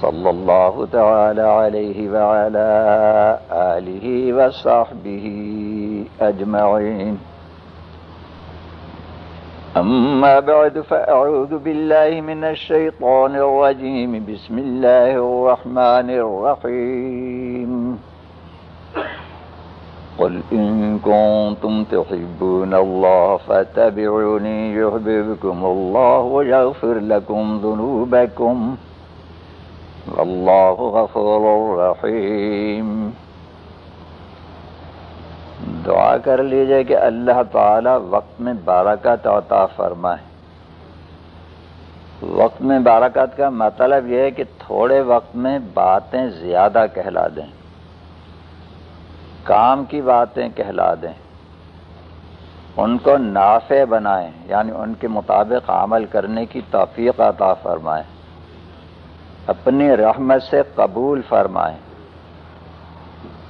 صلى الله تعالى عليه وعلى آله وصحبه أجمعين. أما بعد، فأعوذ بالله من الشيطان الرجيم. بسم الله الرحمن الرحيم. قل إن كنتم تحبون الله فاتبعوني يحببكم الله ويغفر لكم ذنوبكم. والله غفور رحيم۔ دعا کر لیجیے کہ اللہ تعالی وقت میں بارکت عطا فرمائے۔ وقت میں بارکت کا مطلب یہ ہے کہ تھوڑے وقت میں باتیں زیادہ کہلا دیں۔ کام کی باتیں کہلا دیں۔ ان کو نافع بنائیں یعنی ان کے مطابق عمل کرنے کی توفیق عطا فرمائیں۔ اپنی رحمت سے قبول فرمائیں۔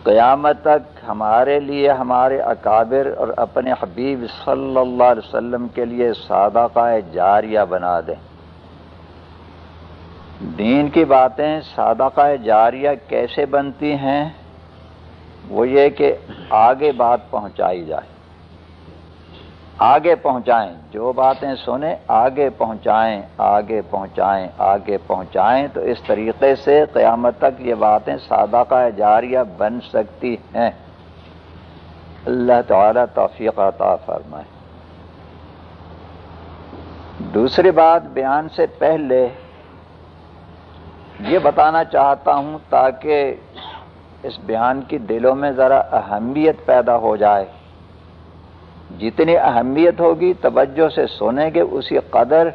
قیامت تک ہمارے لیے ہمارے اکابر اور اپنے حبیب صلی اللہ علیہ وسلم کے لیے صادقہ جاریہ بنا دیں۔ دین کی باتیں صادقہ جاریہ کیسے بنتی ہیں؟ وہ یہ کہ آگے بات پہنچائی جائے۔ آگے پہنچائیں۔ جو باتیں سنیں، آگے پہنچائیں آگے پہنچائیں آگے پہنچائیں۔ تو اس طریقے سے قیامت تک یہ باتیں صادقہ جاریہ بن سکتی ہیں۔ اللہ تعالی توفیق عطا فرمائے۔ دوسری بات بیان سے پہلے یہ بتانا چاہتا ہوں تاکہ اس بیان کی دلوں میں ذرا اہمیت پیدا ہو جائے۔ جتنی اہمیت ہوگی، توجہ سے سنیں گے، اسی قدر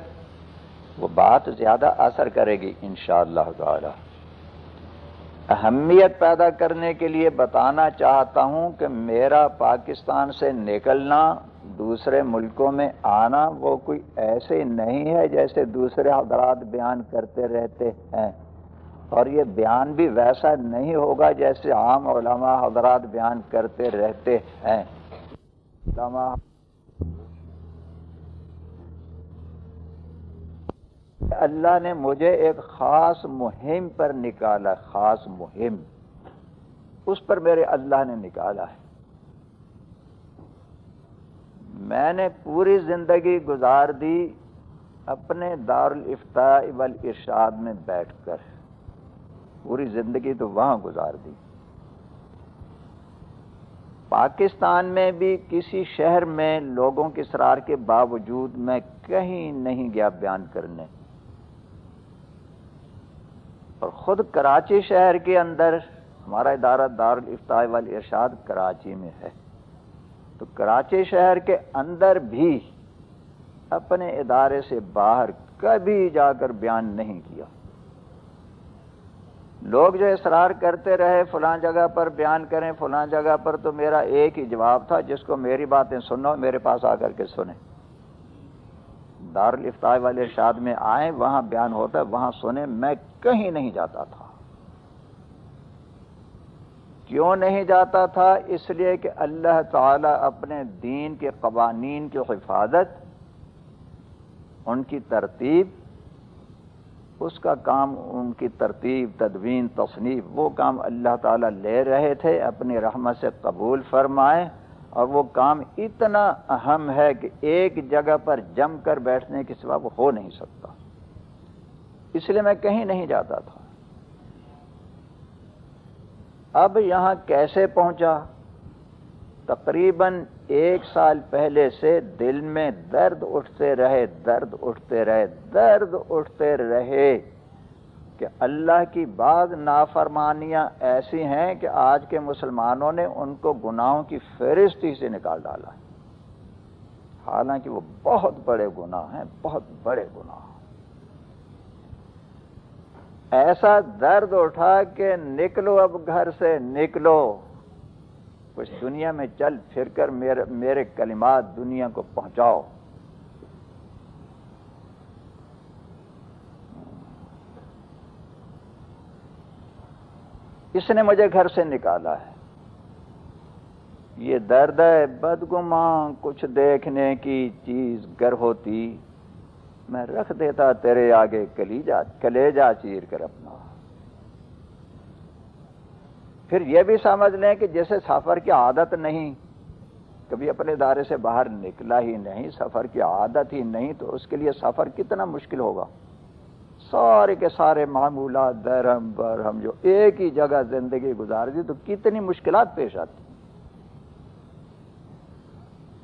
وہ بات زیادہ اثر کرے گی، انشاءاللہ تعالی۔ اہمیت پیدا کرنے کے لیے بتانا چاہتا ہوں کہ میرا پاکستان سے نکلنا، دوسرے ملکوں میں آنا، وہ کوئی ایسے نہیں ہے جیسے دوسرے حضرات بیان کرتے رہتے ہیں۔ اور یہ بیان بھی ویسا نہیں ہوگا جیسے عام علماء حضرات بیان کرتے رہتے ہیں۔ اللہ نے مجھے ایک خاص مہم پر نکالا، خاص مہم۔ اس پر میرے اللہ نے نکالا ہے۔ میں نے پوری زندگی گزار دی اپنے دار الفتاح والارشاد میں بیٹھ کر۔ پوری زندگی تو وہاں گزار دی۔ پاکستان میں بھی کسی شہر میں لوگوں کے سرار کے باوجود میں کہیں نہیں گیا بیان کرنے۔ اور خود کراچی شہر کے اندر ہمارا ادارہ دار الفتاح والی ارشاد کراچی میں ہے۔ تو کراچی شہر کے اندر بھی اپنے ادارے سے باہر کبھی جا کر بیان نہیں کیا۔ لوگ جو اصرار کرتے رہے، فلاں جگہ پر بیان کریں، فلاں جگہ پر تو میرا ایک ہی جواب تھا، جس کو میری باتیں سنو، میرے پاس آ کر کے سنیں۔ دارالفتاح والے ارشاد میں آئے وہاں بیان ہوتا ہے، وہاں سنیں، میں کہیں نہیں جاتا تھا۔ کیوں نہیں جاتا تھا؟ اس لیے کہ اللہ تعالی اپنے دین کے قوانین کی حفاظت، ان کی ترتیب اس کا کام ان کی ترتیب، تدوین، تصنیف، وہ کام اللہ تعالیٰ لے رہے تھے، اپنی رحمت سے قبول فرمائے، اور وہ کام اتنا اہم ہے کہ ایک جگہ پر جم کر بیٹھنے کے سوا وہ ہو نہیں سکتا۔ اس لیے میں کہیں نہیں جاتا تھا۔ اب یہاں کیسے پہنچا؟ تقریباً ایک سال پہلے سے دل میں درد اٹھتے رہے، درد اٹھتے رہے، درد اٹھتے رہے کہ اللہ کی بعض نافرمانیاں ایسی ہیں کہ آج کے مسلمانوں نے ان کو گناہوں کی فہرستی سے نکال ڈالا حالانکہ وہ بہت بڑے گناہ ہیں، بہت بڑے گناہ۔ ایسا درد اٹھا کہ نکلو اب گھر سے، نکلو۔ کچھ دنیا میں چل پھر کر میرے میرے کلمات دنیا کو پہنچاؤ۔ اس نے مجھے گھر سے نکالا ہے۔ یہ درد ہے بدگماں کچھ دیکھنے کی چیز گر ہوتی۔ میں رکھ دیتا تیرے آگے کلی جا چیر کر اپنا۔ پھر یہ بھی سمجھ لیں کہ جیسے سفر کی عادت نہیں، کبھی اپنے دائرے سے باہر نکلا ہی نہیں، سفر کی عادت ہی نہیں، تو اس کے لیے سفر کتنا مشکل ہوگا۔ سارے کے سارے معمولات، درہم، برہم، جو ایک ہی جگہ زندگی گزار دی تو کتنی مشکلات پیش آتی۔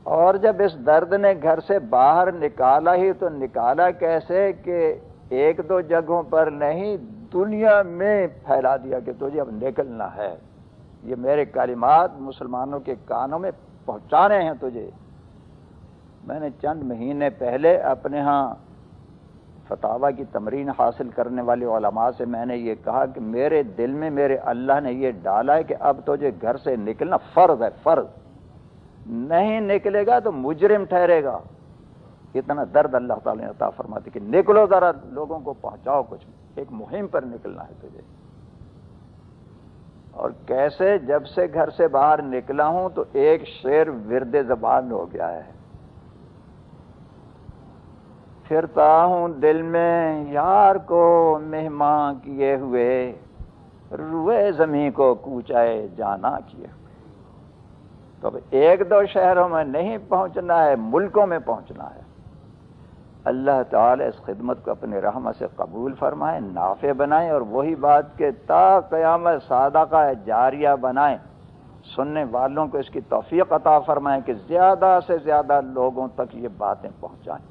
اور جب اس درد نے گھر سے باہر نکالا ہی، تو نکالا کیسے کہ ایک دو جگہوں پر نہیں دنیا میں پھیلا دیا کہ تجھے اب نکلنا ہے۔ یہ میرے کلمات مسلمانوں کے کانوں میں پہنچانے ہیں تجھے۔ میں نے چند مہینے پہلے اپنے ہاں فتوا کی تمرین حاصل کرنے والے علماء سے میں نے یہ کہا کہ میرے دل میں میرے اللہ نے یہ ڈالا ہے کہ اب تجھے گھر سے نکلنا فرض ہے، فرض۔ نہیں نکلے گا تو مجرم ٹھہرے گا۔ اتنا درد اللہ تعالی نے عطا فرماتے کہ نکلو ذرا لوگوں کو پہنچاؤ کچھ۔ ایک مہم پر نکلنا ہے تجھے۔ اور کیسے جب سے گھر سے باہر نکلا ہوں تو ایک شیر ورد زبان ہو گیا ہے۔ پھرتا ہوں دل میں یار کو مہمان کیے ہوئے، روئے زمین کو کوچائے جانا کیے ہوئے۔ تو اب ایک دو شہروں میں نہیں پہنچنا ہے، ملکوں میں پہنچنا ہے۔ اللہ تعالی اس خدمت کو اپنے رحمت سے قبول فرمائیں نافع بنائیں اور وہی بات کے تا قیامت صادقہ جاریہ بنائیں سننے والوں کو اس کی توفیق عطا فرمائیں کہ زیادہ سے زیادہ لوگوں تک یہ باتیں پہنچائیں۔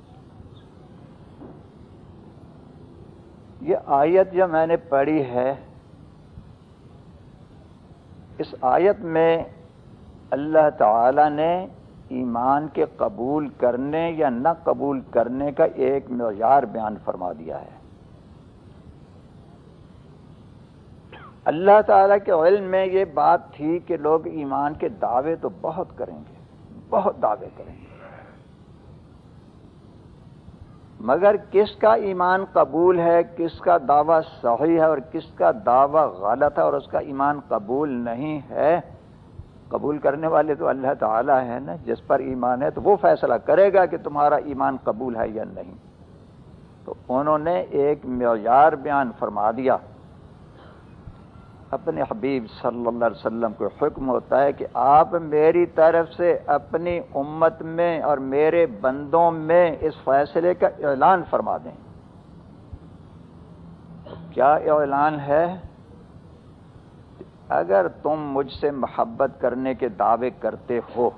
یہ آیت جو میں نے پڑھی ہے، اس آیت میں اللہ تعالی نے ایمان کے قبول کرنے یا نہ قبول کرنے کا ایک معیار بیان فرما دیا ہے۔ اللہ تعالیٰ کے علم میں یہ بات تھی کہ لوگ ایمان کے دعوے تو بہت کریں گے، بہت دعوے کریں گے۔ مگر کس کا ایمان قبول ہے، کس کا دعویٰ صحیح ہے اور کس کا دعویٰ غلط ہے اور اس کا ایمان قبول نہیں ہے قبول کرنے والے تو اللہ تعالیٰ ہیں نا، جس پر ایمان ہے تو وہ فیصلہ کرے گا کہ تمہارا ایمان قبول ہے یا نہیں۔ تو انہوں نے ایک معیار بیان فرما دیا۔ اپنے حبیب صلی اللہ علیہ وسلم کو حکم ہوتا ہے کہ آپ میری طرف سے اپنی امت میں اور میرے بندوں میں اس فیصلے کا اعلان فرما دیں۔ کیا اعلان ہے؟ اگر تم مجھ سے محبت کرنے کے دعوے کرتے ہو،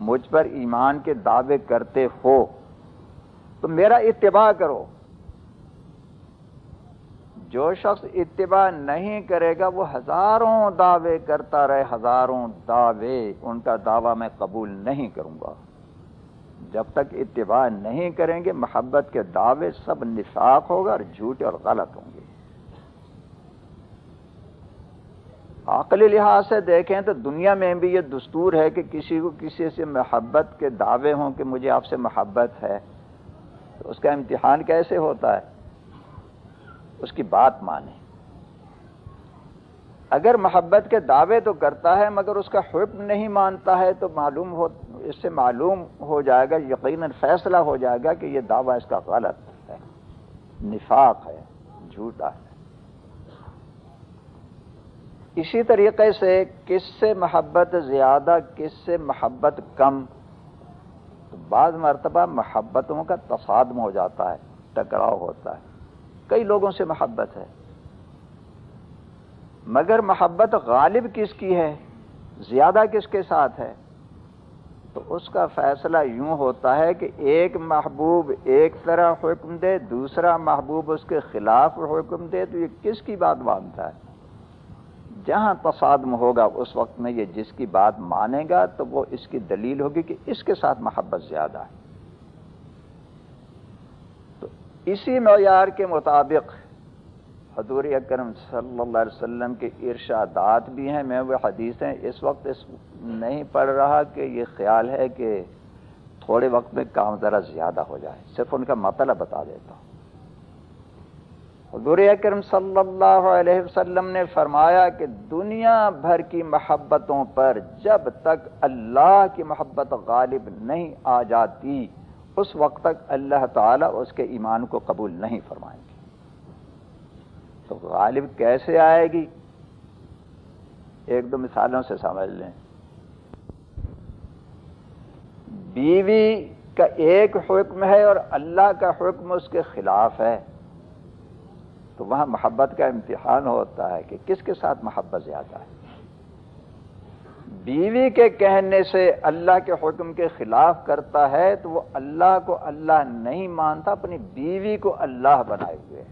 مجھ پر ایمان کے دعوے کرتے ہو، تو میرا اتباع کرو۔ جو شخص اتباع نہیں کرے گا، وہ ہزاروں دعوے کرتا رہے، ہزاروں دعوے، ان کا دعویٰ میں قبول نہیں کروں گا۔ جب تک اتباع نہیں کریں گے، محبت کے دعوے سب نفاق ہوگا اور جھوٹے اور غلط ہوں گے۔ عقلی لحاظ سے دیکھیں تو دنیا میں بھی یہ دستور ہے کہ کسی کو کسی سے محبت کے دعوے ہوں کہ مجھے آپ سے محبت ہے۔ تو اس کا امتحان کیسے ہوتا ہے؟ اس کی بات مانے اگر محبت کے دعوے تو کرتا ہے، مگر اس کا حکم نہیں مانتا ہے تو معلوم ہو، اس سے معلوم ہو جائے گا، یقیناً فیصلہ ہو جائے گا کہ یہ دعویٰ اس کا غلط ہے، نفاق ہے، جھوٹا ہے۔ اسی طریقے سے کس سے محبت زیادہ، کس سے محبت کم؟ تو بعض مرتبہ محبتوں کا تصادم ہو جاتا ہے، ٹکراؤ ہوتا ہے۔ کئی لوگوں سے محبت ہے۔ مگر محبت غالب کس کی ہے؟ زیادہ کس کے ساتھ ہے؟ تو اس کا فیصلہ یوں ہوتا ہے کہ ایک محبوب ایک طرح حکم دے، دوسرا محبوب اس کے خلاف حکم دے، تو یہ کس کی بات مانتا ہے؟ جہاں تصادم ہوگا اس وقت میں یہ جس کی بات مانے گا تو وہ اس کی دلیل ہوگی کہ اس کے ساتھ محبت زیادہ ہے۔ تو اسی معیار کے مطابق حضور اکرم صلی اللہ علیہ وسلم کے ارشادات بھی ہیں۔ میں وہ حدیثیں اس وقت اس نہیں پڑھ رہا کہ یہ خیال ہے کہ تھوڑے وقت میں کام ذرا زیادہ ہو جائے۔ صرف ان کا مطلب بتا دیتا ہوں۔ حضور اکرم صلی اللہ علیہ وسلم نے فرمایا کہ دنیا بھر کی محبتوں پر جب تک اللہ کی محبت غالب نہیں آ جاتی، اس وقت تک اللہ تعالیٰ اس کے ایمان کو قبول نہیں فرمائیں گے۔ تو غالب کیسے آئے گی؟ ایک دو مثالوں سے سمجھ لیں۔ بیوی کا ایک حکم ہے اور اللہ کا حکم اس کے خلاف ہے۔ تو وہاں محبت کا امتحان ہوتا ہے کہ کس کے ساتھ محبت زیادہ ہے؟ بیوی کے کہنے سے اللہ کے حکم کے خلاف کرتا ہے تو وہ اللہ کو اللہ نہیں مانتا، اپنی بیوی کو اللہ بنائے ہوئے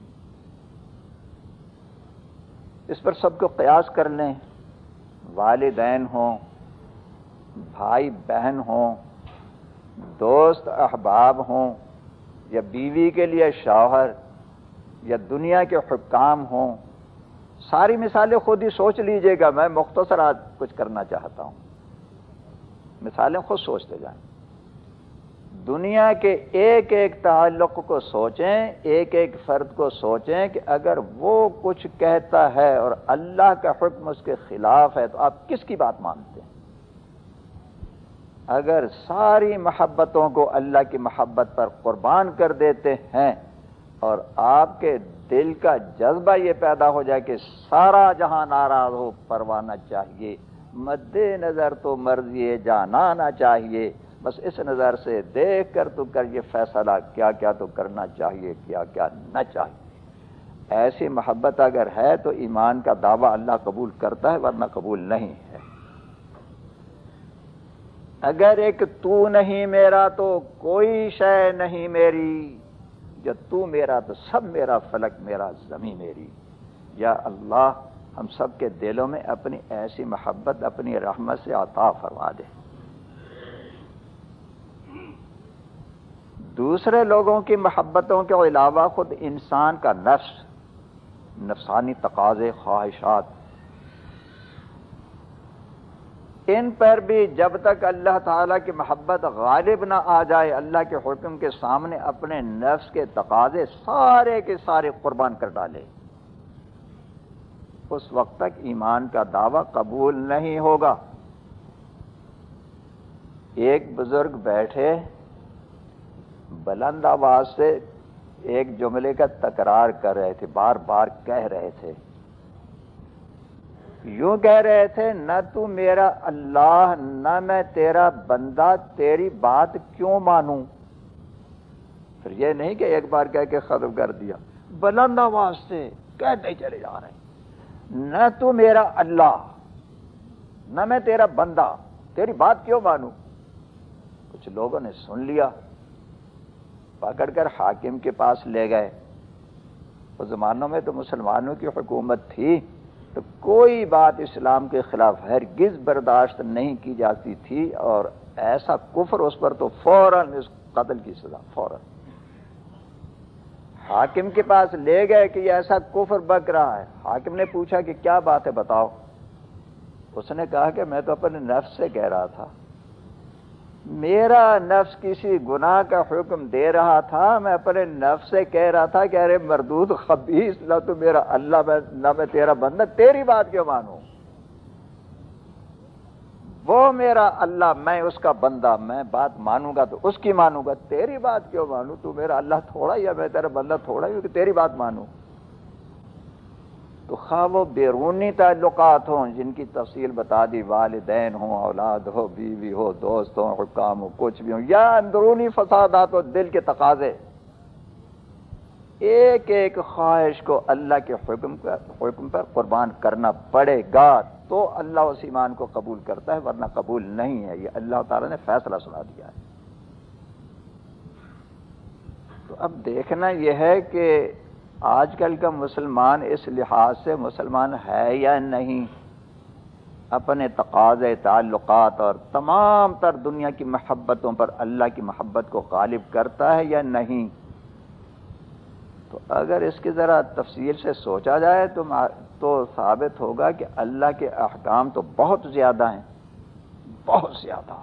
اس پر سب کو قیاس کر لیں۔ والدین ہوں، بھائی بہن ہوں، دوست، احباب ہوں، یا بیوی کے لیے شوہر یا دنیا کے حکام ہوں، ساری مثالیں خود ہی سوچ لیجیے گا، میں مختصر آج کچھ کرنا چاہتا ہوں۔ مثالیں خود سوچتے جائیں۔ دنیا کے ایک ایک تعلق کو سوچیں، ایک ایک فرد کو سوچیں کہ اگر وہ کچھ کہتا ہے اور اللہ کا حکم اس کے خلاف ہے، تو آپ کس کی بات مانتے ہیں؟ اگر ساری محبتوں کو اللہ کی محبت پر قربان کر دیتے ہیں اور آپ کے دل کا جذبہ یہ پیدا ہو جائے کہ سارا جہاں ناراض ہو پروانا چاہیے۔ مد نظر تو مرضی جانانا چاہیے۔ بس اس نظر سے دیکھ کر تو کر یہ فیصلہ، کیا کیا تو کرنا چاہیے، کیا کیا نہ چاہیے۔ ایسی محبت اگر ہے تو ایمان کا دعویٰ اللہ قبول کرتا ہے، ورنہ قبول نہیں ہے۔ اگر ایک تو نہیں میرا تو کوئی شے نہیں میری۔ جب تو میرا تو سب میرا فلک میرا زمین میری۔ یا اللہ، ہم سب کے دلوں میں اپنی ایسی محبت، اپنی رحمت سے عطا فرما دے۔ دوسرے لوگوں کی محبتوں کے علاوہ خود انسان کا نفس، نفسانی تقاضے، خواہشات ان پر بھی جب تک اللہ تعالیٰ کی محبت غالب نہ آ جائے، اللہ کے حکم کے سامنے اپنے نفس کے تقاضے سارے کے سارے قربان کر ڈالے۔ اس وقت تک ایمان کا دعویٰ قبول نہیں ہوگا۔ ایک بزرگ بیٹھے، بلند آواز سے ایک جملے کا تکرار کر رہے تھے، بار بار کہہ رہے تھے۔ یوں کہہ رہے تھے، نہ تو میرا اللہ نہ میں تیرا بندہ تیری بات کیوں مانوں؟ پھر یہ نہیں کہ ایک بار کہہ کے ختم کر دیا۔ بلند آواز سے کہتے چلے جا رہے نہ تو میرا اللہ نہ میں تیرا بندہ تیری بات کیوں مانوں؟ کچھ لوگوں نے سن لیا، پکڑ کر حاکم کے پاس لے گئے۔ اس زمانوں میں تو مسلمانوں کی حکومت تھی۔ تو کوئی بات اسلام کے خلاف ہرگز برداشت نہیں کی جاتی تھی اور ایسا کفر اس پر تو فوراً اس قتل کی سزا، فوراً۔ حاکم کے پاس لے گئے کہ یہ ایسا کفر بک رہا ہے۔ حاکم نے پوچھا کہ کیا بات ہے، بتاؤ۔ اس نے کہا کہ میں تو اپنے نفس سے کہہ رہا تھا۔ میرا نفس کسی گناہ کا حکم دے رہا تھا، میں اپنے نفس سے کہہ رہا تھا کہ ارے مردود خبیص نہ تو میرا اللہ، میں، نہ میں تیرا بندہ، تیری بات کیوں مانوں؟ وہ میرا اللہ، میں اس کا بندہ، میں بات مانوں گا تو اس کی مانوں گا، تیری بات کیوں مانوں؟ تو میرا اللہ تھوڑا ہی ہے، میں تیرا بندہ تھوڑا ہی کہ تیری بات مانوں۔ تو خواہ وہ بیرونی تعلقات ہوں، جن کی تفصیل بتا دی، والدین ہوں، اولاد ہو، بیوی ہو، دوست ہو حکام ہو کچھ بھی ہوں، یا اندرونی فسادات ہو دل کے تقاضے۔ ایک ایک خواہش کو اللہ کے حکم پر حکم پر قربان کرنا پڑے گا تو اللہ اس ایمان کو قبول کرتا ہے، ورنہ قبول نہیں ہے۔ یہ اللہ تعالی نے فیصلہ سنا دیا ہے۔ تو اب دیکھنا یہ ہے کہ آج کل کا مسلمان اس لحاظ سے مسلمان ہے یا نہیں؟ اپنے تقاضے تعلقات اور تمام تر دنیا کی محبتوں پر اللہ کی محبت کو غالب کرتا ہے یا نہیں؟ تو اگر اس کی ذرا تفصیل سے سوچا جائے تو تو ثابت ہوگا کہ اللہ کے احکام تو بہت زیادہ ہیں، بہت زیادہ۔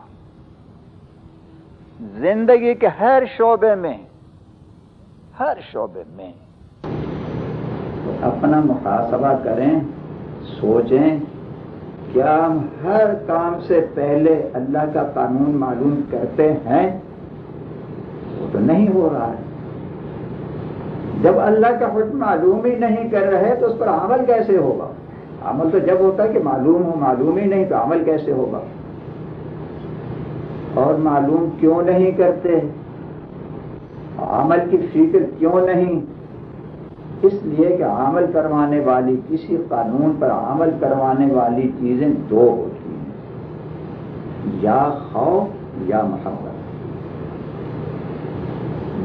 زندگی کے ہر شعبے میں، ہر شعبے میں اپنا محاسبہ کریں، سوچیں کیا ہم ہر کام سے پہلے اللہ کا قانون معلوم کرتے ہیں؟ وہ تو نہیں ہو رہا ہے۔ جب اللہ کا حکم معلوم ہی نہیں کر رہے تو اس پر عمل کیسے ہوگا؟ عمل تو جب ہوتا ہے کہ معلوم ہو، معلوم ہی نہیں تو عمل کیسے ہوگا؟ اور معلوم کیوں نہیں کرتے؟ عمل کی فکر کیوں نہیں؟ اس لیے کہ عمل کروانے والی کسی قانون پر عمل کروانے والی چیزیں دو ہوتی ہیں، یا خوف یا محبت۔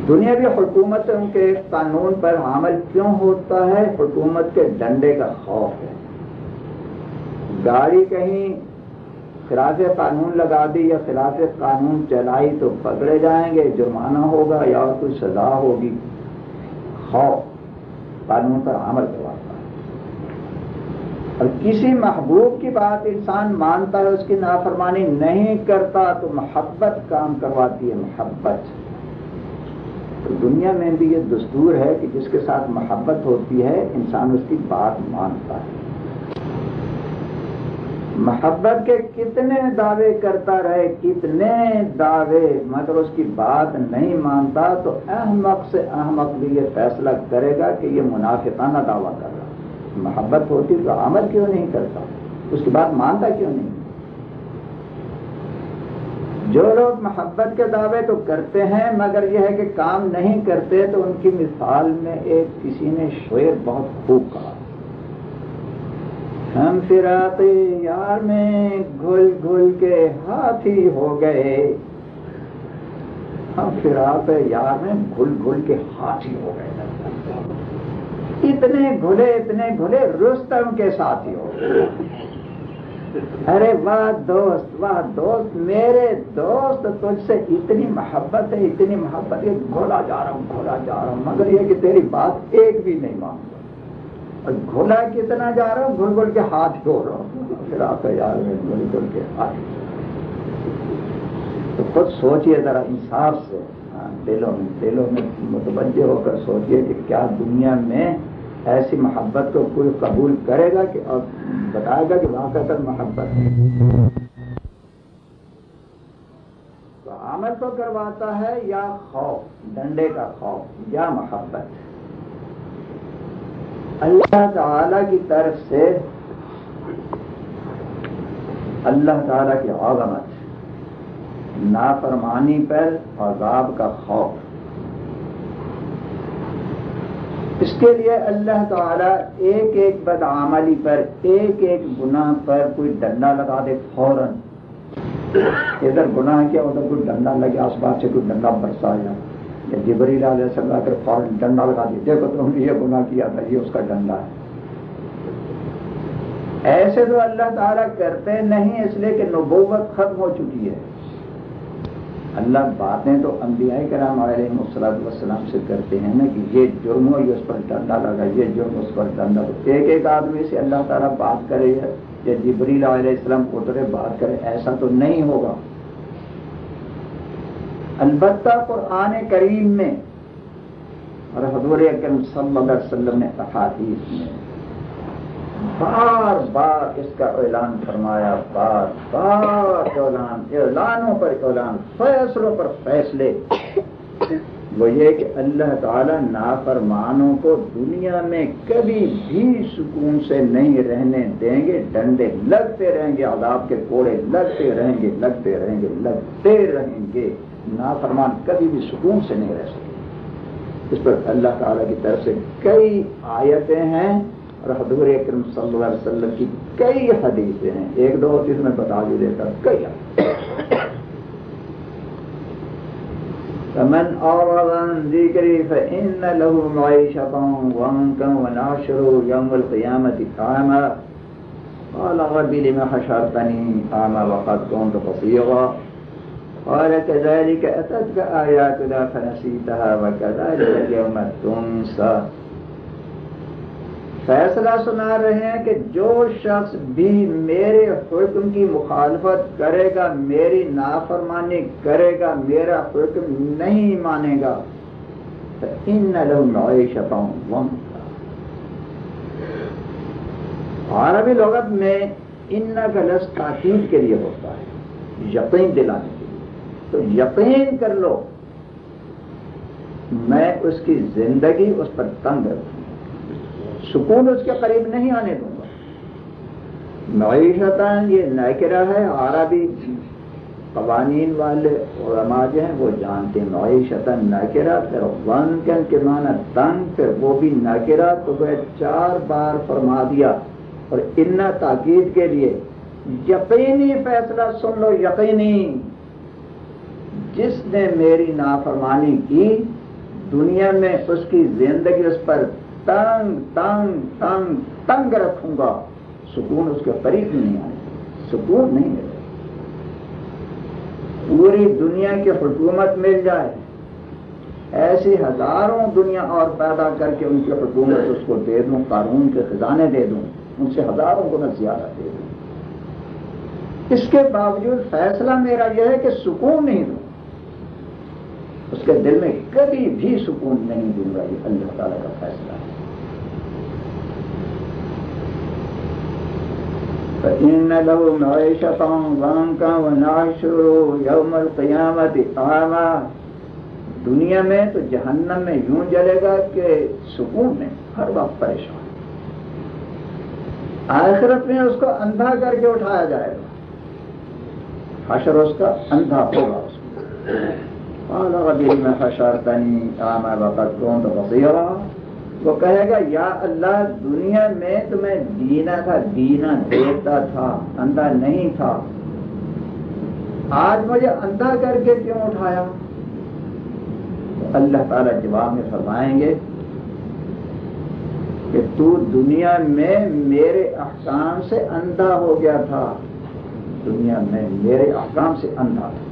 دنیاوی حکومتوں کے قانون پر عمل کیوں ہوتا ہے؟ حکومت کے ڈنڈے کا خوف ہے۔ گاڑی کہیں خلاف قانون لگا دی یا خلاف قانون چلائی تو پکڑے جائیں گے، جرمانہ ہوگا یا اور کوئی سزا ہوگی۔ خوف۔ قانون پر عمل کرواتا ہے اور کسی محبوب کی بات انسان مانتا ہے، اس کی نافرمانی نہیں کرتا، تو محبت کام کرواتی ہے، محبت۔ تو دنیا میں بھی یہ دستور ہے کہ جس کے ساتھ محبت ہوتی ہے، انسان اس کی بات مانتا ہے۔ محبت کے کتنے دعوے کرتا رہے، کتنے دعوے، مگر اس کی بات نہیں مانتا تو احمق سے احمق بھی یہ فیصلہ کرے گا کہ یہ منافقانہ دعویٰ کر رہا محبت ہوتی تو عمل کیوں نہیں کرتا؟ اس کی بات مانتا کیوں نہیں؟ جو لوگ محبت کے دعوے تو کرتے ہیں، مگر یہ ہے کہ کام نہیں کرتے تو ان کی مثال میں ایک کسی نے شعر بہت خوب کہا۔ ہم فراق یار میں گھل گھل کے ہاتھی ہو گئے۔ ہم فراق یار میں گھل گھل کے ہاتھی ہو گئے۔ اتنے گھلے اتنے گھلے رستم کے ساتھی ہو گئے۔ ارے واہ دوست واہ دوست، میرے دوست، تجھ سے اتنی محبت ہے، اتنی محبت ہے، گھولا جا رہا ہوں، گھولا جا رہا ہوں، مگر یہ کہ تیری بات ایک بھی نہیں مانگا اور گھولا کتنا جا رہا ہوں؟ گھل گھل کے ہاتھ دھو رہا ہوں۔ پھر آپ یار میں گھل گھل کے ہاتھ۔ تو خود سوچئے ذرا انصاف سے۔ ہاں، دلوں میں دلوں میں متوجہ ہو کر سوچئے کہ کیا دنیا میں ایسی محبت کو کوئی قبول کرے گا کہ اور بتائے گا کہ واقع محبت ہے۔ تو عمل تو کرواتا ہے یا خوف، ڈنڈے کا خوف، یا محبت۔ اللہ تعالی کی طرف سے اللہ تعالی کی عظمت، نافرمانی پر عذاب کا خوف۔ اس کے لیے اللہ تعالیٰ ایک ایک بدعملی پر، ایک ایک گناہ پر کوئی ڈنڈا لگا دے فوراً۔ ادھر گناہ کیا، ادھر کوئی ڈنڈا لگے، آس پاس سے کوئی ڈنڈا برسا یا جبری علیہ السلام کر فوراً ڈنڈا لگا دیا، دیکھو تم نے یہ گناہ کیا تھا، یہ اس کا ڈنڈا ہے۔ ایسے تو اللہ تعالیٰ کرتے نہیں، اس لیے کہ نبوت ختم ہو چکی ہے۔ اللہ باتیں تو انبیاء کرام علیہ مسلط وسلام سے کرتے ہیں نا کہ یہ جرم ہو یہ اس پر ڈنڈا لگا، یہ جرم اس پر ڈنڈا۔ ایک ایک آدمی سے اللہ تعالیٰ بات کرے یا جبریل علیہ السلام اترے بات کرے، ایسا تو نہیں ہوگا۔ البتہ قرآن کریم میں اور حضور اکرم صلی اللہ علیہ وسلم نے احادیث میں بار بار اس کا اعلان فرمایا، بار بار اعلان، اعلانوں پر اعلان، فیصلوں پر فیصلے۔ وہ یہ کہ اللہ تعالی نافرمانوں کو دنیا میں کبھی بھی سکون سے نہیں رہنے دیں گے، ڈنڈے لگتے رہیں گے، عذاب کے کوڑے لگتے رہیں گے، لگتے رہیں گے، لگتے رہیں گے۔ نافرمان کبھی بھی سکون سے نہیں رہ سکے اس پر اللہ تعالیٰ کی طرف سے کئی آیتیں ہیں اور حضور اکرم صلی اللہ علیہ وسلم کی کئی حدیثیں ہیں۔ ایک دو چیز میں بتا بھی دیتا کئی فمن أعرض عن ذكري فإن له معيشة ضنكا ونحشره يوم القيامة أعمى قال رب لم حشرتني أعمى وقد كنت بصيرا اور كذلك أتتك آياتنا فنسيتها وكذلك اليوم تنسى. فیصلہ سنا رہے ہیں کہ جو شخص بھی میرے حکم کی مخالفت کرے گا، میری نافرمانی کرے گا، میرا حکم نہیں مانے گا تو ان معیشتوں عربی لغت میں ان کا لفظ تاکید کے لیے ہوتا ہے، یقین دلانے تو یقین کر لو، میں اس کی زندگی اس پر تنگ رکھوں سکون اس کے قریب نہیں آنے دوں گا۔ معیشت یہ نیکرا ہے، عربی قوانین والے علماء جو ہیں وہ جانتے ہیں معیشت نیکرا پھر ون کے معنی تنگ، پھر وہ بھی نیکرا تو وہ چار بار فرما دیا، اور ان تاکید کے لیے، یقینی فیصلہ سن لو، یقینی۔ جس نے میری نافرمانی کی، دنیا میں اس کی زندگی اس پر تنگ تنگ تنگ تنگ رکھوں گا۔ سکون اس کے قریب نہیں آئے۔ سکون نہیں ملے۔ پوری دنیا کی حکومت مل جائے۔ ایسی ہزاروں دنیا اور پیدا کر کے ان کی حکومت اس کو دے دوں، قانون کے خزانے دے دوں۔ ان سے ہزاروں کو میں زیادہ دے دوں۔ اس کے باوجود فیصلہ میرا یہ ہے کہ سکون نہیں دوں۔ اس کے دل میں کبھی بھی سکون نہیں دوں گا یہ اللہ تعالیٰ کا فیصلہ ہے۔ فإن له معيشة ضنكا ونعشره يوم القيامة أعمى۔ دنیا میں تو جہنم میں یوں جلے گا کہ سکون میں ہر وقت پریشان۔ آخرت میں اس کو اندھا کر کے اٹھایا جائے گا۔ حشر اس کا اندھا ہوگا۔ اس میں حشرتنی آما وقت کون تو بصیرہ وہ کہے گا، یا اللہ، دنیا میں تمہیں دینا تھا، دینا دیتا تھا، اندھا نہیں تھا۔ آج مجھے اندھا کر کے کیوں اٹھایا؟ اللہ تعالی جواب میں فرمائیں گے کہ تو دنیا میں میرے احکام سے اندھا ہو گیا تھا۔ دنیا میں میرے احکام سے اندھا تھا۔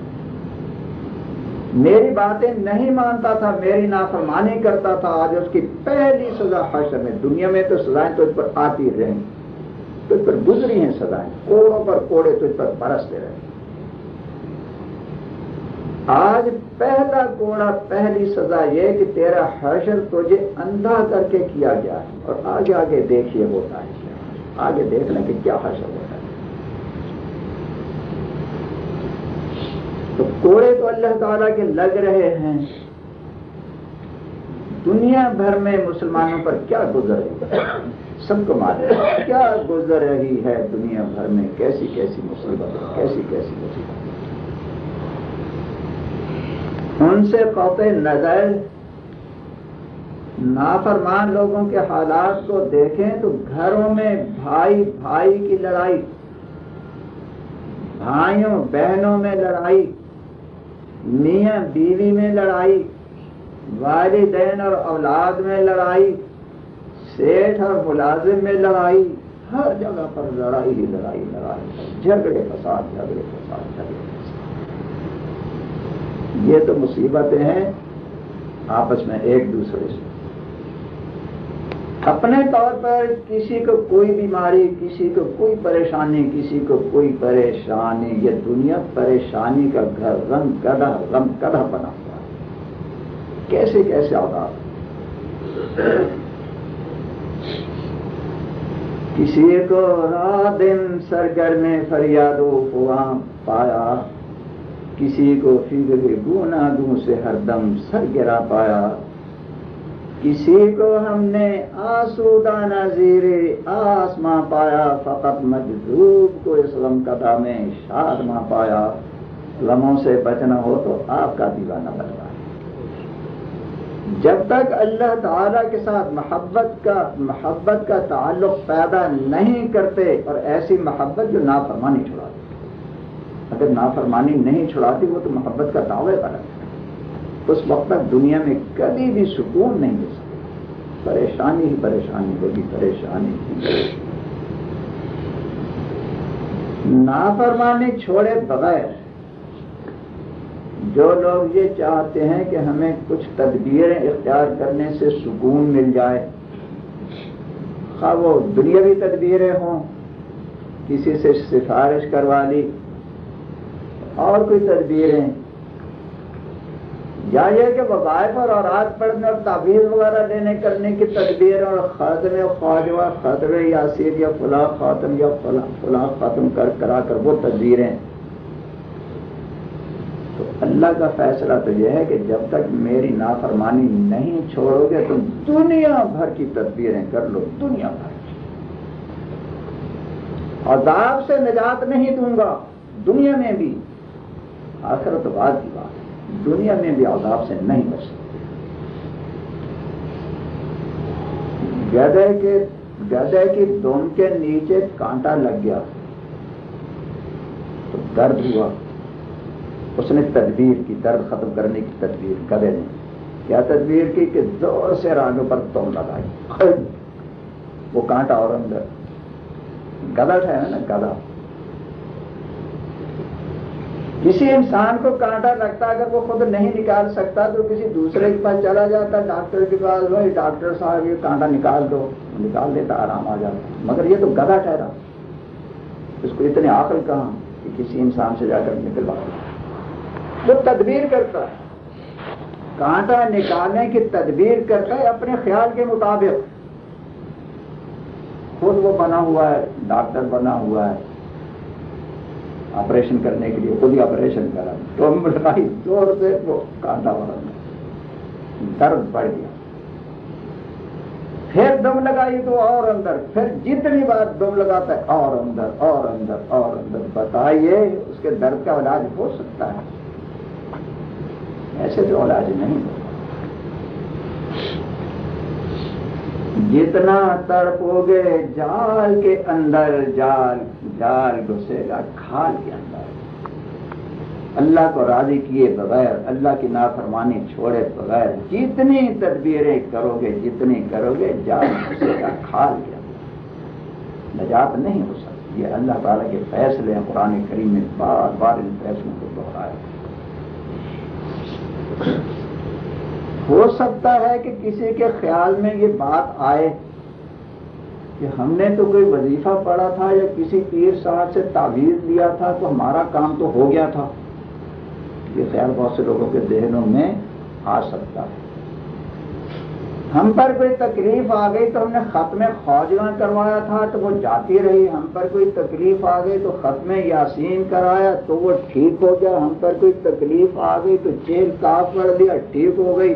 میری باتیں نہیں مانتا تھا، میری نافرمانی کرتا تھا، آج اس کی پہلی سزا حشر میں، دنیا میں تو سزائیں تجھ پر آتی رہیں۔ تجھ پر گزری ہیں سزائیں، کوڑوں پر کوڑے تجھ پر برستے رہے آج پہلا کوڑا، پہلی سزا یہ کہ تیرا حشر تجھے اندھا کر کے کیا گیا ہے اور آگے آگے دیکھیے ہوتا ہے آگے دیکھنے کہ کیا حشر ہوتا ہے تو کوڑے تو اللہ تعالیٰ کے لگ رہے ہیں۔ دنیا بھر میں مسلمانوں پر کیا گزر رہی ہے؟ سب کو مارے کیا گزر رہی ہے دنیا بھر میں؟ کیسی کیسی مصیبت؟ کیسی کیسی مصیبت؟ ان سے قوت نظر۔ نافرمان لوگوں کے حالات کو دیکھیں تو گھروں میں بھائی بھائی کی لڑائی، بھائیوں، بہنوں میں لڑائی۔ میاں بیوی میں لڑائی، والدین اور اولاد میں لڑائی، سیٹھ اور ملازم میں لڑائی، ہر جگہ پر لڑائی ہی لڑائی لڑائی، جھگڑے، فساد جھگڑے فساد جھگڑے، فساد۔ یہ تو مصیبتیں ہیں، آپس میں ایک دوسرے سے۔ اپنے طور پر کسی کو کوئی بیماری، کسی کو کوئی پریشانی، کسی کو کوئی پریشانی، یہ دنیا پریشانی کا گھر، رنگ کدہ رنگ کدہ بنا ہوا ہے۔ کیسے کیسے آداب کسی کو رات دن سرگر میں فریاد و پایا۔ کسی کو فکر گونا گوں سے ہر دم سر گرا پایا۔ کسی کو ہم نے آسودہ نظیر آسماں پایا، فقط مجذوب کو اس غم قدا میں شاد ماں پایا۔ غموں سے بچنا ہو تو آپ کا دیوانہ بنوا جب تک اللہ تعالی کے ساتھ محبت کا محبت کا تعلق پیدا نہیں کرتے اور ایسی محبت جو نافرمانی چھڑاتی۔ اگر نافرمانی نہیں چھڑاتی وہ تو محبت کا دعوے پر اس وقت تک دنیا میں کبھی بھی سکون نہیں مل پریشانی ہی پریشانی ہوگی، پریشانی نافرمانی چھوڑے بغیر جو لوگ یہ چاہتے ہیں کہ ہمیں کچھ تدبیریں اختیار کرنے سے سکون مل جائے، خواہ وہ دنیاوی تدبیریں ہوں، کسی سے سفارش کروا لی اور کوئی تدبیریں یا یہ کہ وظائف اور اوراد پڑھنے اور تعبیر وغیرہ لینے کرنے کی تدبیر اور خطرے خواجہ خطرے یا سیر یا فلاں خاتم یا فلاں خاتم کر کرا کر وہ تدبیریں تو اللہ کا فیصلہ تو یہ ہے کہ جب تک میری نافرمانی نہیں چھوڑو گے تو دنیا بھر کی تدبیریں کر لو، دنیا بھر کی۔ عذاب سے نجات نہیں دوں گا، دنیا میں بھی۔ آخر تو بعد کی بات ہے۔ دنیا میں بھی عذاب سے نہیں بچ سکتے۔ گدے کے گدے کی دم کے نیچے کانٹا لگ گیا۔ تو درد ہوا۔ اس نے تدبیر کی، درد ختم کرنے کی تدبیر۔ گدے نے کیا تدبیر کی کہ زور سے رانگوں پر تم لگائی۔ وہ کانٹا اور اندر۔ گدا ہے نا گدا کسی انسان کو کانٹا لگتا اگر وہ خود نہیں نکال سکتا تو کسی دوسرے کے پاس چلا جاتا، ڈاکٹر کے پاس بھائی، ڈاکٹر صاحب، یہ کانٹا نکال دو، نکال دیتا، آرام آ جاتا۔ مگر یہ تو گدا ٹھہرا۔ اس کو اتنے آخر کہاں کہ کسی انسان سے جا کر نکلوا وہ تدبیر کرتا ہے، کانٹا نکالنے کی تدبیر کرتا ہے اپنے خیال کے مطابق۔ خود وہ بنا ہوا ہے، ڈاکٹر بنا ہوا ہے۔ آپریشن کرنے کے لیے، خود ہی آپریشن کرا۔ تو لگائی زور سے وہ کانٹا بڑا درد بڑھ گیا۔ پھر دم لگائی تو اور اندر، پھر جتنی بار دم لگاتا ہے، اور اندر اور اندر اور اندر۔ بتائیے، اس کے درد کا علاج ہو سکتا ہے؟ ایسے تو علاج نہیں۔ ہوتا جتنا تڑپو گے جال کے اندر جال جال گھسے گا کھال کے اندر۔ اللہ کو راضی کیے بغیر، اللہ کی نافرمانی چھوڑے بغیر، جتنی تدبیریں کرو گے جتنی کرو گے جال گھسے گا کھال کے اندر۔ نجات نہیں ہو سکتی۔ یہ اللہ تعالیٰ کے فیصلے ہیں، قرآن کریم میں بار بار ان فیصلوں کو دوہرایا ہو سکتا ہے کہ کسی کے خیال میں یہ بات آئے کہ ہم نے تو کوئی وظیفہ پڑھا تھا یا کسی پیر صاحب سے تعویذ لیا تھا تو ہمارا کام تو ہو گیا تھا۔ یہ خیال بہت سے لوگوں کے ذہنوں میں آ سکتا ہے۔ ہم پر کوئی تکلیف آ گئی تو ہم نے ختم خوجہ کروایا تھا تو وہ جاتی رہی۔ ہم پر کوئی تکلیف آ گئی تو ختم یاسین کرایا تو وہ ٹھیک ہو گیا۔ ہم پر کوئی تکلیف آ گئی تو چیل کاف کر دیا، ٹھیک ہو گئی۔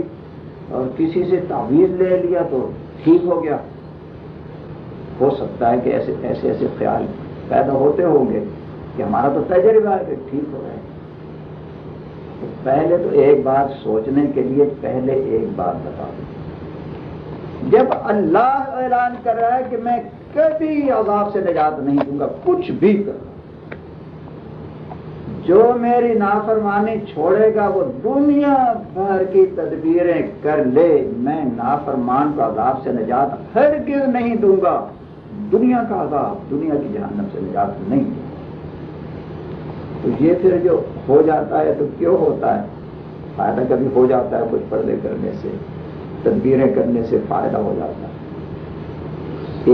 اور کسی سے تعویذ لے لیا تو ٹھیک ہو گیا۔ ہو سکتا ہے کہ ایسے ایسے ایسے خیال پیدا ہوتے ہوں گے کہ ہمارا تو تجربہ ہے کہ ٹھیک ہو رہا ہے۔ پہلے تو ایک بات سوچنے کے لیے پہلے ایک بات بتا دوں جب اللہ اعلان کر رہا ہے کہ میں کبھی عذاب سے نجات نہیں دوں گا، کچھ بھی کر۔ جو میری نافرمانی چھوڑے گا، وہ دنیا بھر کی تدبیریں کر لے۔ میں نافرمان کو عذاب سے نجات ہرگز نہیں دوں گا؟ دنیا کا عذاب، دنیا کی جہنم سے نجات نہیں۔ تو یہ پھر جو ہو جاتا ہے تو کیوں ہوتا ہے؟ فائدہ کبھی ہو جاتا ہے کچھ پردے کرنے سے، تدبیریں کرنے سے فائدہ ہو جاتا ہے۔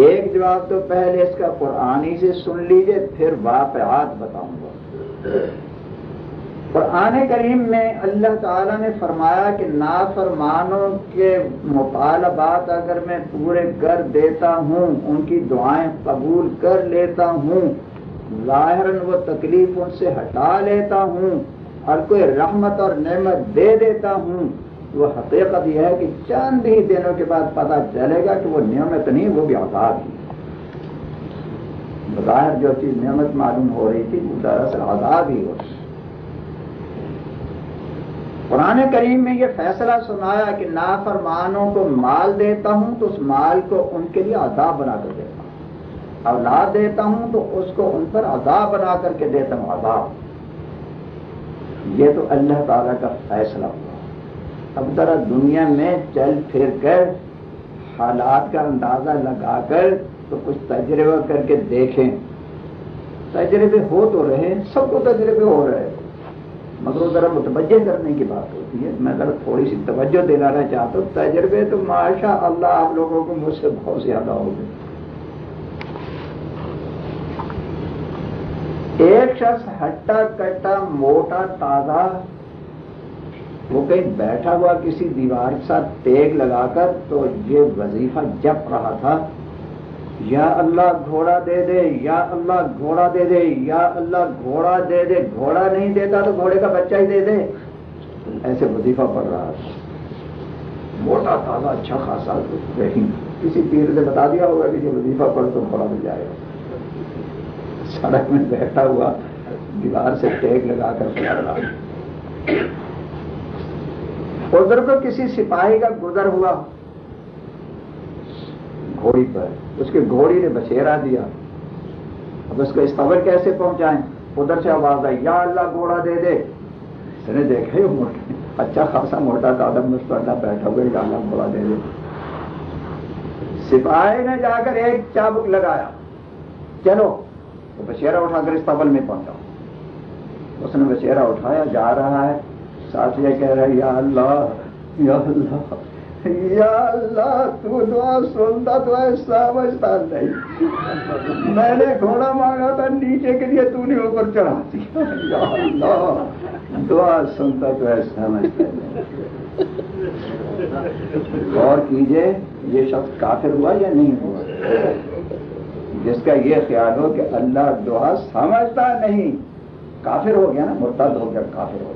ایک جواب تو پہلے اس کا قرآنی سے سن لیجیے، پھر واقعات بتاؤں گا۔ قرآن کریم میں اللہ تعالیٰ نے فرمایا کہ نافرمانوں کے مطالبات اگر میں پورے کر دیتا ہوں، ان کی دعائیں قبول کر لیتا ہوں ظاہر وہ تکلیف ان سے ہٹا لیتا ہوں اور کوئی رحمت اور نعمت دے دیتا ہوں، وہ حقیقت یہ ہے کہ چند ہی دنوں کے بعد پتا چلے گا کہ وہ نعمت نہیں، وہ بھی آزاد ہی بظاہر جو چیز نعمت معلوم ہو رہی تھی، وہ دراصل آزاد ہی ہو رہی قرآن کریم میں یہ فیصلہ سنایا کہ نافرمانوں کو مال دیتا ہوں تو اس مال کو ان کے لیے عذاب بنا کر دیتا ہوں۔ اولاد دیتا ہوں تو اس کو ان پر عذاب بنا کر کے دیتا ہوں، عذاب۔ یہ تو اللہ تعالیٰ کا فیصلہ ہوا۔ اب ذرا دنیا میں چل پھر کر، حالات کا اندازہ لگا کر تو کچھ تجربہ کر کے دیکھیں۔ تجربے ہو تو رہے، سب کو تجربے ہو رہے۔ مگر ذرا متوجہ کرنے کی بات ہوتی ہے۔ میں ذرا تھوڑی سی توجہ دلانا چاہتا ہوں۔ تجربے تو ماشاء اللہ آپ لوگوں کو مجھ سے بہت زیادہ ہو گئے۔ ایک شخص ہٹا کٹا موٹا تازہ، وہ کہیں بیٹھا ہوا کسی دیوار کے ساتھ ٹیگ لگا کر تو یہ وظیفہ جپ رہا تھا۔ یا اللہ گھوڑا دے دے، یا اللہ گھوڑا دے دے، یا اللہ گھوڑا دے دے، گھوڑا نہیں دیتا تو گھوڑے کا بچہ ہی دے دے۔ ایسے وظیفہ پڑھ رہا تھا موٹا تازہ اچھا خاصا کسی پیر سے بتا دیا ہوگا کہ یہ وظیفہ پڑھ تو گھوڑا مل جائے گا۔ سڑک میں بیٹھا ہوا، دیوار سے ٹیک لگا کر پڑھ رہا ادھر کو کسی سپاہی کا گزر ہوا گھوڑی پر۔ اس کے گھوڑی نے بچیرا دیا۔ اب اس کو استعمال کیسے پہنچائیں؟ ادھر سے آواز آئی، یا اللہ گھوڑا دے دے۔ اس نے دیکھا موٹا اچھا خاصا موٹا قدم، اس پر اللہ بیٹھا ہوئے یا اللہ گھوڑا دے دے۔ سپاہی نے جا کر ایک چابک لگایا۔ چلو، تو بشیرا اٹھا کر استعمال میں پہنچا اس نے بشیرا اٹھایا، جا رہا ہے۔ ساتھ یہ کہہ رہا ہے، یا اللہ یا اللہ۔ یا اللہ، تو دعا سنتا، تو ایسا سمجھتا نہیں میں نے گھوڑا مانگا تھا، نیچے کے لیے تو نے اوپر چڑھا دیا۔ یا اللہ، دعا سنتا، تو ایسا سمجھتا نہیں غور کیجیے، یہ شخص کافر ہوا یا نہیں ہوا؟ جس کا یہ خیال ہو کہ اللہ دعا سمجھتا نہیں، کافر ہو گیا نا، مرتد ہو گیا، کافر ہو گیا۔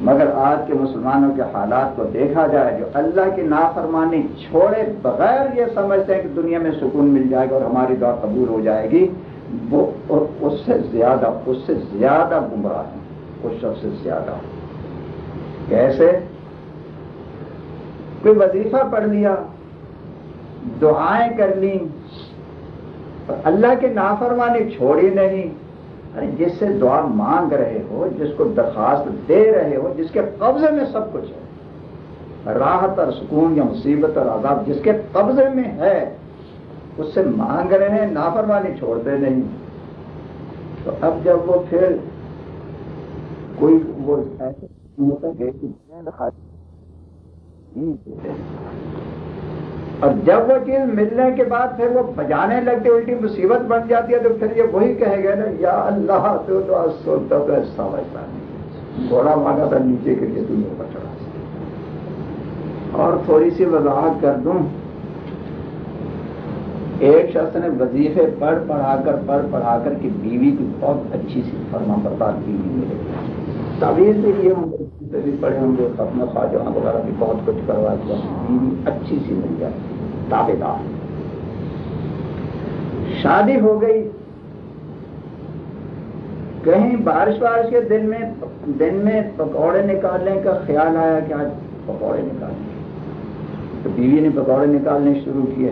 مگر آج کے مسلمانوں کے حالات کو دیکھا جائے جو اللہ کی نافرمانی چھوڑے بغیر یہ سمجھتے ہیں کہ دنیا میں سکون مل جائے گا اور ہماری دعا قبول ہو جائے گی، وہ اور اس سے زیادہ، اس سے زیادہ گمراہ ہیں، اس شخص سے زیادہ۔ کیسے؟ کوئی وظیفہ پڑھ لیا، دعائیں کر لی اللہ کے نافرمانی چھوڑی نہیں جس سے دعا مانگ رہے ہو، جس کو درخواست دے رہے ہو، جس کے قبضے میں سب کچھ ہے، راحت اور سکون یا مصیبت اور عذاب جس کے قبضے میں ہے، اس سے مانگ رہے ہیں، نافرمانی چھوڑتے نہیں۔ تو اب جب وہ پھر کوئی وہ ایسے اور جب وہ چیز ملنے کے بعد پھر وہ بجانے لگتے، الٹی مصیبت بن جاتی ہے، تو پھر یہ وہی کہے گا نا، یا اللہ، تو تو سنتا تو سمجھتا نہیں گھوڑا مانگا تھا، نیچے کے لیے تمہیں پچڑا اور تھوڑی سی وضاحت کر دوں۔ ایک شخص نے وظیفے پڑھ پڑھا کر، پڑھ پڑھا کر کہ بیوی کی بہت اچھی سی فرما بردار بیوی ملے تعویذ بھی لیے ہوں بھی پڑھے ہوں گے اپنے خواجہ وغیرہ بھی بہت کچھ کروا دیا۔ بیوی اچھی سی مل جائے۔ دار۔ شادی ہو گئی۔ کہیں بارش بارش کے دن میں دن میں پکوڑے نکالنے کا خیال آیا کہ آج پکوڑے نکالنے تو بیوی نے پکوڑے نکالنے شروع کیے۔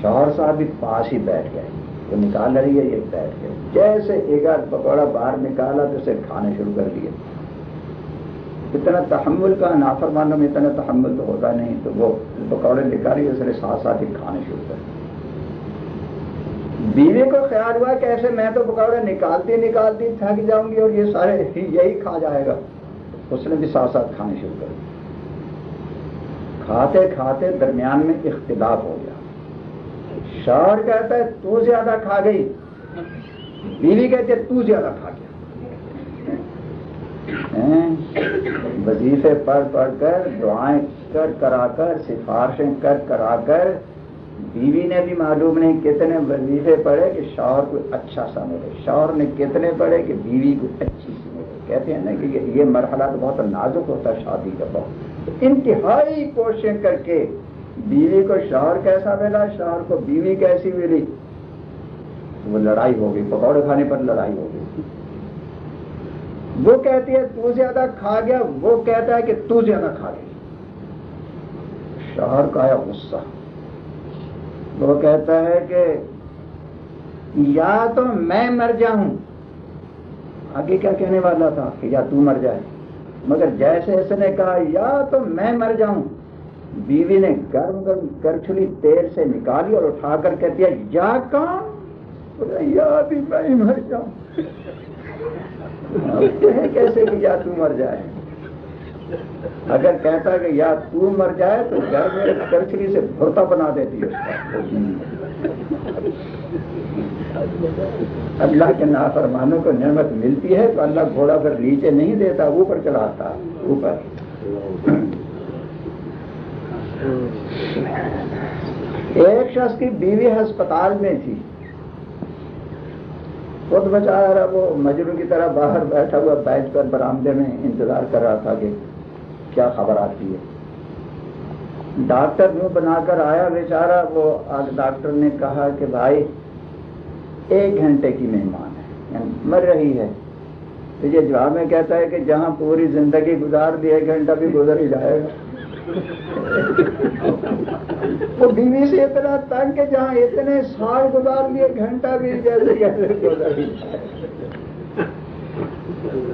شوہر صاحب بھی پاس ہی بیٹھ گئے۔ وہ نکال رہی ہے، یہ بیٹھ گئے۔ جیسے ایک آدھ پکوڑا باہر نکالا تو اسے کھانے شروع کر دیے۔ اتنا تحمل کا نافرمانوں میں اتنا تحمل تو ہوتا نہیں، تو وہ پکوڑے نکالی، اس نے ساتھ ساتھ ہی کھانے شروع کر بیوی کو خیال ہوا کہ ایسے میں تو پکوڑے نکالتی نکالتی تھک جاؤں گی اور یہ سارے یہی کھا جائے گا۔ اس نے بھی ساتھ ساتھ کھانے شروع کر کھاتے کھاتے درمیان میں اختلاف ہو گیا۔ شوہر کہتا ہے، تو زیادہ کھا گئی۔ بیوی کہتے تو زیادہ کھا گیا۔ وظیفے پڑھ پڑھ کر دعائیں کر کرا کر، سفارشیں کر کرا کر، بیوی نے بھی معلوم نہیں کتنے وظیفے پڑھے کہ شوہر کو اچھا سا ملے۔ شوہر نے کتنے پڑھے کہ بیوی کو اچھی سی ملے۔ کہتے ہیں نا کہ یہ مرحلہ تو بہت نازک ہوتا ہے شادی کا بہت۔ انتہائی کوششیں کر کے بیوی کو شوہر کیسا ملا؟ شوہر کو بیوی کیسی ملی؟ وہ لڑائی ہو گئی، پکوڑے کھانے پر لڑائی ہو گئی۔ وہ کہتی ہے تو زیادہ کھا گیا، وہ کہتا ہے کہ تو زیادہ کھا گیا۔ شوہر کا آیا غصہ۔ وہ کہتا ہے کہ یا تو میں مر جاؤں۔ آگے کیا کہنے والا تھا کہ یا تو مر جائے۔ مگر جیسے اس نے کہا، یا تو میں مر جاؤں۔ بیوی نے گرم گرم کرچھلی تیل سے نکالی اور اٹھا کر کہتی ہے، یا کام یا بھی میں مر جاؤں۔ کیسے کہ یا تو مر جائے۔ اگر کہتا کہ یا تو مر جائے تو گھر میں کرچری سے بھرتا بنا دیتی ہے اللہ کے نافرمانوں کو نعمت ملتی ہے تو اللہ گھوڑا پھر نیچے نہیں دیتا، اوپر چڑھاتا، اوپر۔ ایک شخص کی بیوی ہسپتال میں تھی۔ خود بچا رہا، وہ مجرو کی طرح باہر بیٹھا ہوا بیٹھ کر برآمدے میں انتظار کر رہا تھا کہ کیا خبر آتی ہے۔ ڈاکٹر منہ بنا کر آیا، بیچارہ، وہ آج ڈاکٹر نے کہا کہ بھائی، ایک گھنٹے کی مہمان ہے یعنی مر رہی ہے۔ تو یہ جواب میں کہتا ہے کہ جہاں پوری زندگی گزار دی، ایک گھنٹہ بھی گزر ہی جائے گا۔ وہ بیوی سے اتنا تنگ کہ جہاں اتنے سال گزار لیے گھنٹہ بھی جیسے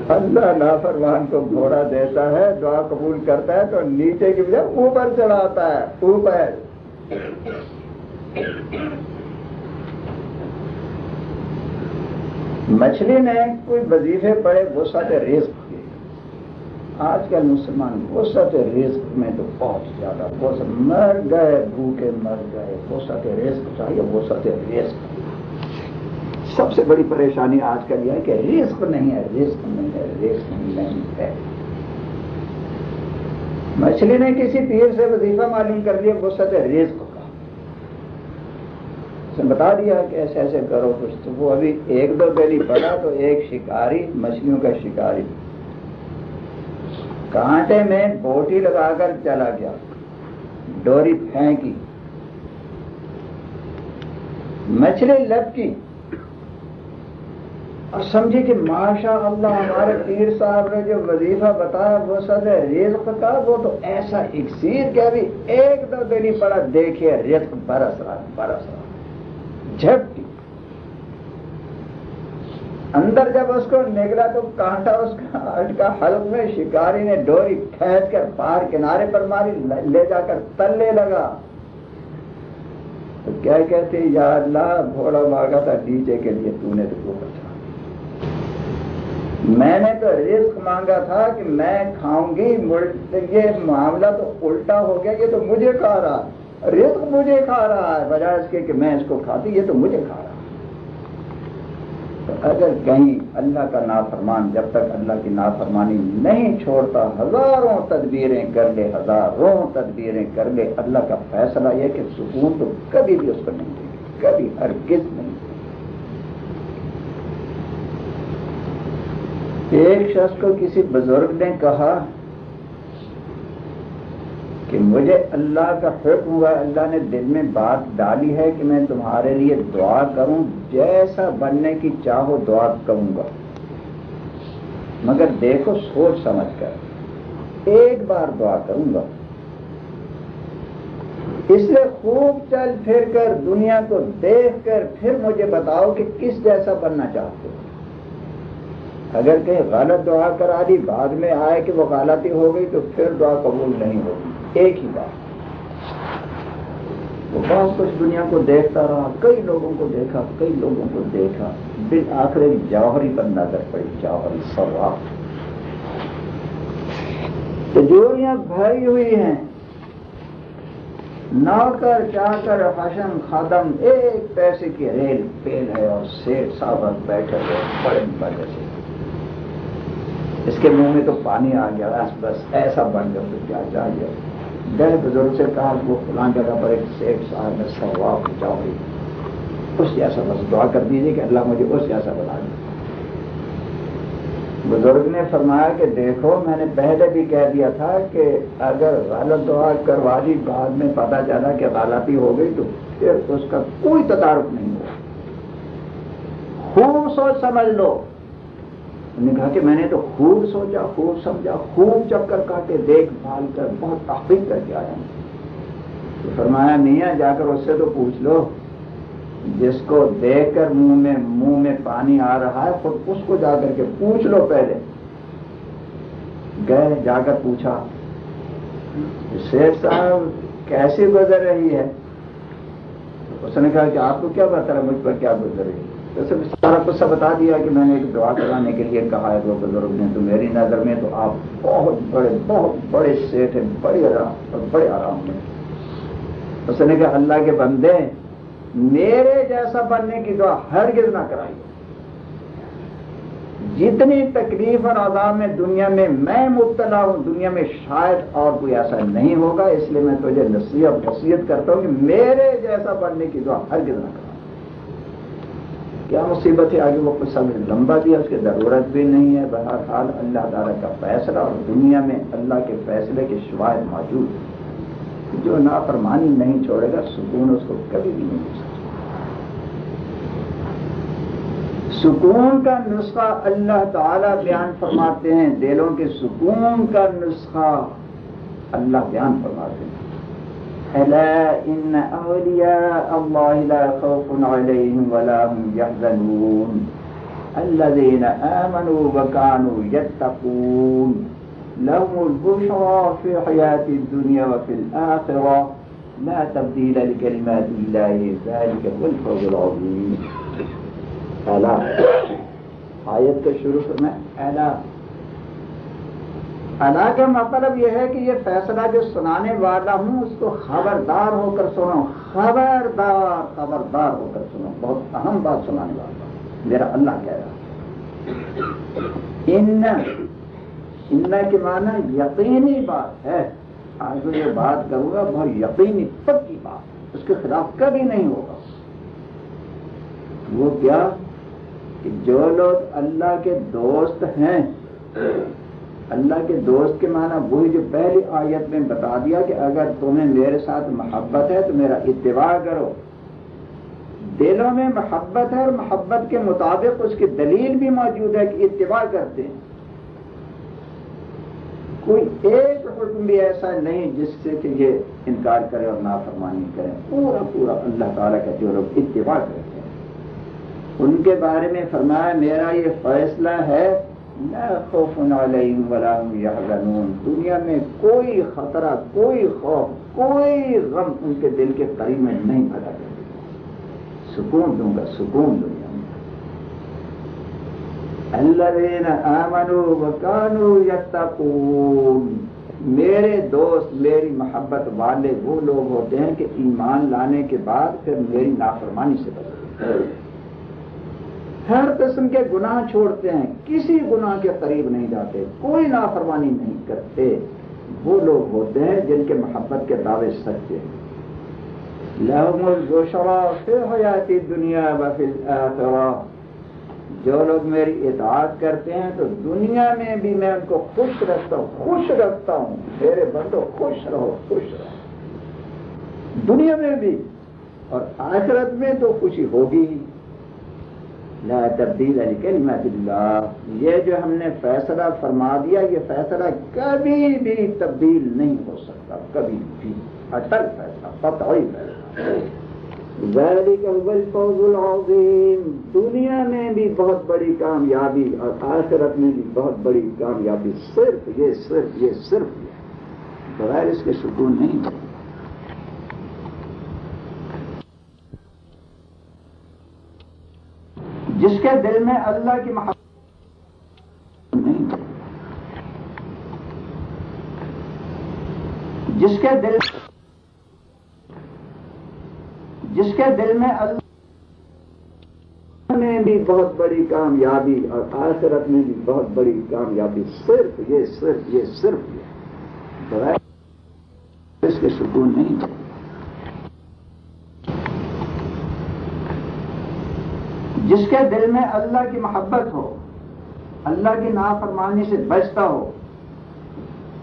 اللہ نافرمان کو گھوڑا دیتا ہے، دعا قبول کرتا ہے تو نیچے کی وجہ اوپر چڑھاتا ہے، اوپر۔ مچھلی نے کوئی وظیفے پڑے، غصہ سے ریس آج کل مسلمان غصہ سے ریس میں تو بہت زیادہ غصہ مر گئے بھوکے مر گئے غصہ سے ریس چاہیے غصہ سے ریس سب سے بڑی پریشانی آج کل یہ ہے کہ رزق نہیں ہے، رزق نہیں ہے، رزق نہیں ہے۔ مچھلی نے کسی پیر سے وظیفہ معلوم کر دیا غصہ رزق کا۔ اس نے بتا دیا کہ ایسے ایسے کرو کچھ۔ تو وہ ابھی ایک دو دہلی پڑا تو ایک شکاری، مچھلیوں کا شکاری۔ کانٹے میں بوٹی لگا کر چلا گیا۔ ڈوری پھینکی۔ مچھلی لپکی اور سمجھے کہ ماشاء اللہ ہمارے پیر صاحب نے جو وظیفہ بتایا، وہ سب رزق کا، وہ تو ایسا اکسیر کہ ابھی ایک دو دن ہی پڑا، دیکھیے رزق برس رہا برس رہا۔ جھپکی اندر جب اس کو نگلا تو کانٹا اس کا اٹکا حلق میں شکاری نے ڈوری کھینچ کر پار کنارے پر ماری، لے جا کر تلنے لگا۔ تو کیا کہتے یا اللہ گھوڑا مانگا تھا ڈیجے کے لیے، تو نے تو بچا۔ میں نے تو رزق مانگا تھا کہ میں کھاؤں گی یہ معاملہ تو الٹا ہو گیا، یہ تو مجھے کھا رہا رزق مجھے کھا رہا ہے، بجائے اس کے کہ میں اس کو کھاتی، یہ تو مجھے کھا رہا تو اگر کہیں اللہ کا نافرمان جب تک اللہ کی نافرمانی نہیں چھوڑتا، ہزاروں تدبیریں کر لے، ہزاروں تدبیریں کر لے، اللہ کا فیصلہ یہ کہ سکون تو کبھی بھی اس کو نہیں دے گی کبھی ہر کس نہیں ایک شخص کو کسی بزرگ نے کہا کہ مجھے اللہ کا حکم ہوا، اللہ نے دل میں بات ڈالی ہے کہ میں تمہارے لیے دعا کروں، جیسا بننے کی چاہو دعا کروں گا۔ مگر دیکھو، سوچ سمجھ کر ایک بار دعا کروں گا۔ اس لیے خوب چل پھر کر دنیا کو دیکھ کر پھر مجھے بتاؤ کہ کس جیسا بننا چاہتے ہو۔ اگر کہیں غلط دعا کرا دی، بعد میں آئے کہ وہ غلطی ہو گئی تو پھر دعا قبول نہیں ہوگی۔ ایک ہی بات۔ وہ بہت کچھ دنیا کو دیکھتا رہا، کئی لوگوں کو دیکھا، کئی لوگوں کو دیکھا۔ دن آخر جوہری پر نظر پڑی، جوہری سواب تجوریاں بھری ہوئی ہیں، نوکر، چاکر، حشم خادم ایک پیسے کی ریل، پیل ہے اور سیٹ صاحب بیٹھے ہوئے، بڑے بڑے سے۔ اس کے منہ میں تو پانی آ گیا، بس بس ایسا بن گیا تو کیا چاہیے گئے بزرگ سے کہا وہ فلاں جگہ پر ایک سیٹ صاحب میں ثواب جاؤ گی اس جیسا بس دعا کر دیجیے کہ اللہ مجھے اس جیسا بنا دے۔ بزرگ نے فرمایا کہ دیکھو، میں نے پہلے بھی کہہ دیا تھا کہ اگر غلط دعا کروا دی، بعد میں پتا چلا کہ غلطی ہو گئی تو پھر اس کا کوئی تدارک نہیں ہوا۔ خوب سوچ سمجھ لو۔ نے کہا کہ میں نے تو خوب سوچا، خوب سمجھا، خوب چکر کاٹے، دیکھ بھال کر، بہت تحقیق کر کے آیا تو فرمایا، میاں، جا کر اس سے تو پوچھ لو۔ جس کو دیکھ کر منہ میں منہ میں پانی آ رہا ہے، خود اس کو جا کر کے پوچھ لو پہلے۔ گئے، جا کر پوچھا۔ شیخ صاحب کیسے گزر رہی ہے؟ اس نے کہا کہ آپ کو کیا بتا رہا مجھ پر کیا گزر رہی ہے؟ سارا قصہ بتا دیا کہ میں نے ایک دعا کرانے کے لیے کہا ہے، وہ بزرگ نے، تو میری نظر میں تو آپ بہت بڑے بہت بڑے سیٹ ہیں، بڑے آرام بڑے آرام میں اس نے کہا، اللہ کے بندے، میرے جیسا بننے کی دعا ہرگز نہ کرائیے جتنی تکلیف اور عذاب میں دنیا میں میں مبتلا ہوں، دنیا میں شاید اور کوئی ایسا نہیں ہوگا، اس لیے میں تجھے نصیحت وصیت کرتا ہوں کہ میرے جیسا بننے کی دعا ہرگز نہ کرا کیا مصیبت ہے؟ آگے وہ کچھ سمجھ لمبا بھی ہے اس کی ضرورت بھی نہیں ہے۔ بہرحال اللہ تعالیٰ کا فیصلہ اور دنیا میں اللہ کے فیصلے کے شواہد موجود جو نافرمانی نہیں چھوڑے گا، سکون اس کو کبھی بھی نہیں ہو سکتا۔ سکون کا نسخہ اللہ تعالی بیان فرماتے ہیں۔ دلوں کے سکون کا نسخہ اللہ بیان فرماتے ہیں۔ ألا إن أولياء الله لا خوف عليهم ولا هم يحزنون. الذين آمنوا وكانوا يتقون. لهم البشرى في حياة الدنيا وفي الآخرة. لا تبديل لكلمات الله ذلك هو الفوز العظيم. ألا. آیت کا شروع میں الا ادا کا مطلب یہ ہے کہ یہ فیصلہ جو سنانے والا ہوں، اس کو خبردار ہو کر سنو، خبردار خبردار ہو کر سنو، بہت اہم بات سنانے والا میرا اللہ کہہ رہا ان ان کے معنی یقینی بات ہے۔ آج میں یہ بات کروں گا، بہت یقینی پکی بات۔ اس کے خلاف کبھی نہیں ہوگا۔ وہ کیا؟ کہ جو لوگ اللہ کے دوست ہیں اللہ کے دوست کے معنی وہی جو پہلی آیت میں بتا دیا کہ اگر تمہیں میرے ساتھ محبت ہے تو میرا اتباع کرو۔ دلوں میں محبت ہے اور محبت کے مطابق اس کی دلیل بھی موجود ہے کہ اتباع کرتے ہیں۔ کوئی ایک حکم بھی ایسا نہیں جس سے کہ یہ انکار کرے اور نافرمانی کرے۔ پورا پورا اللہ تعالیٰ کا جو لوگ اتباع کرتے ہیں۔ ان کے بارے میں فرمایا، میرا یہ فیصلہ ہے خوف علیہم ولا هم يحزنون دنیا میں کوئی خطرہ، کوئی خوف، کوئی غم ان کے دل کے قریب میں نہیں پیدا کر سکون دوں گا، سکون دنیا میں۔ الذين آمنوا وكانوا يتقون میرے دوست، میری محبت والے وہ لوگ ہوتے ہیں کہ ایمان لانے کے بعد پھر میری نافرمانی سے بچتے ہر قسم کے گناہ چھوڑتے ہیں، کسی گناہ کے قریب نہیں جاتے، کوئی نافرمانی نہیں کرتے۔ وہ لوگ ہوتے ہیں جن کے محبت کے دعوے سچے ہیں۔ حیاتی دنیا جو لوگ میری اطاعت کرتے ہیں تو دنیا میں بھی میں ان کو خوش رکھتا ہوں، خوش رکھتا ہوں۔ میرے بندو، خوش رہو خوش رہو۔ دنیا میں بھی اور آخرت میں تو خوشی ہوگی ہی۔ لا تبدیل علی کلمت اللہ. یہ جو ہم نے فیصلہ فرما دیا، یہ فیصلہ کبھی بھی تبدیل نہیں ہو سکتا، کبھی بھی. اٹل فیصلہ، قطعی فیصلہ. ذلك هو الفوز العظیم. دنیا میں بھی بہت بڑی کامیابی اور آخرت میں بھی بہت بڑی کامیابی. صرف یہ صرف یہ صرف یہ. بغیر اس کے سکون نہیں ہے جس کے دل میں اللہ کی محبت نہیں جس کے دل جس کے دل میں اللہ میں بھی بہت بڑی کامیابی اور آخرت میں بھی بہت بڑی کامیابی، صرف یہ صرف یہ صرف یہ۔ اس کے سکون نہیں تھے جس کے دل میں اللہ کی محبت ہو، اللہ کی نافرمانی سے بچتا ہو،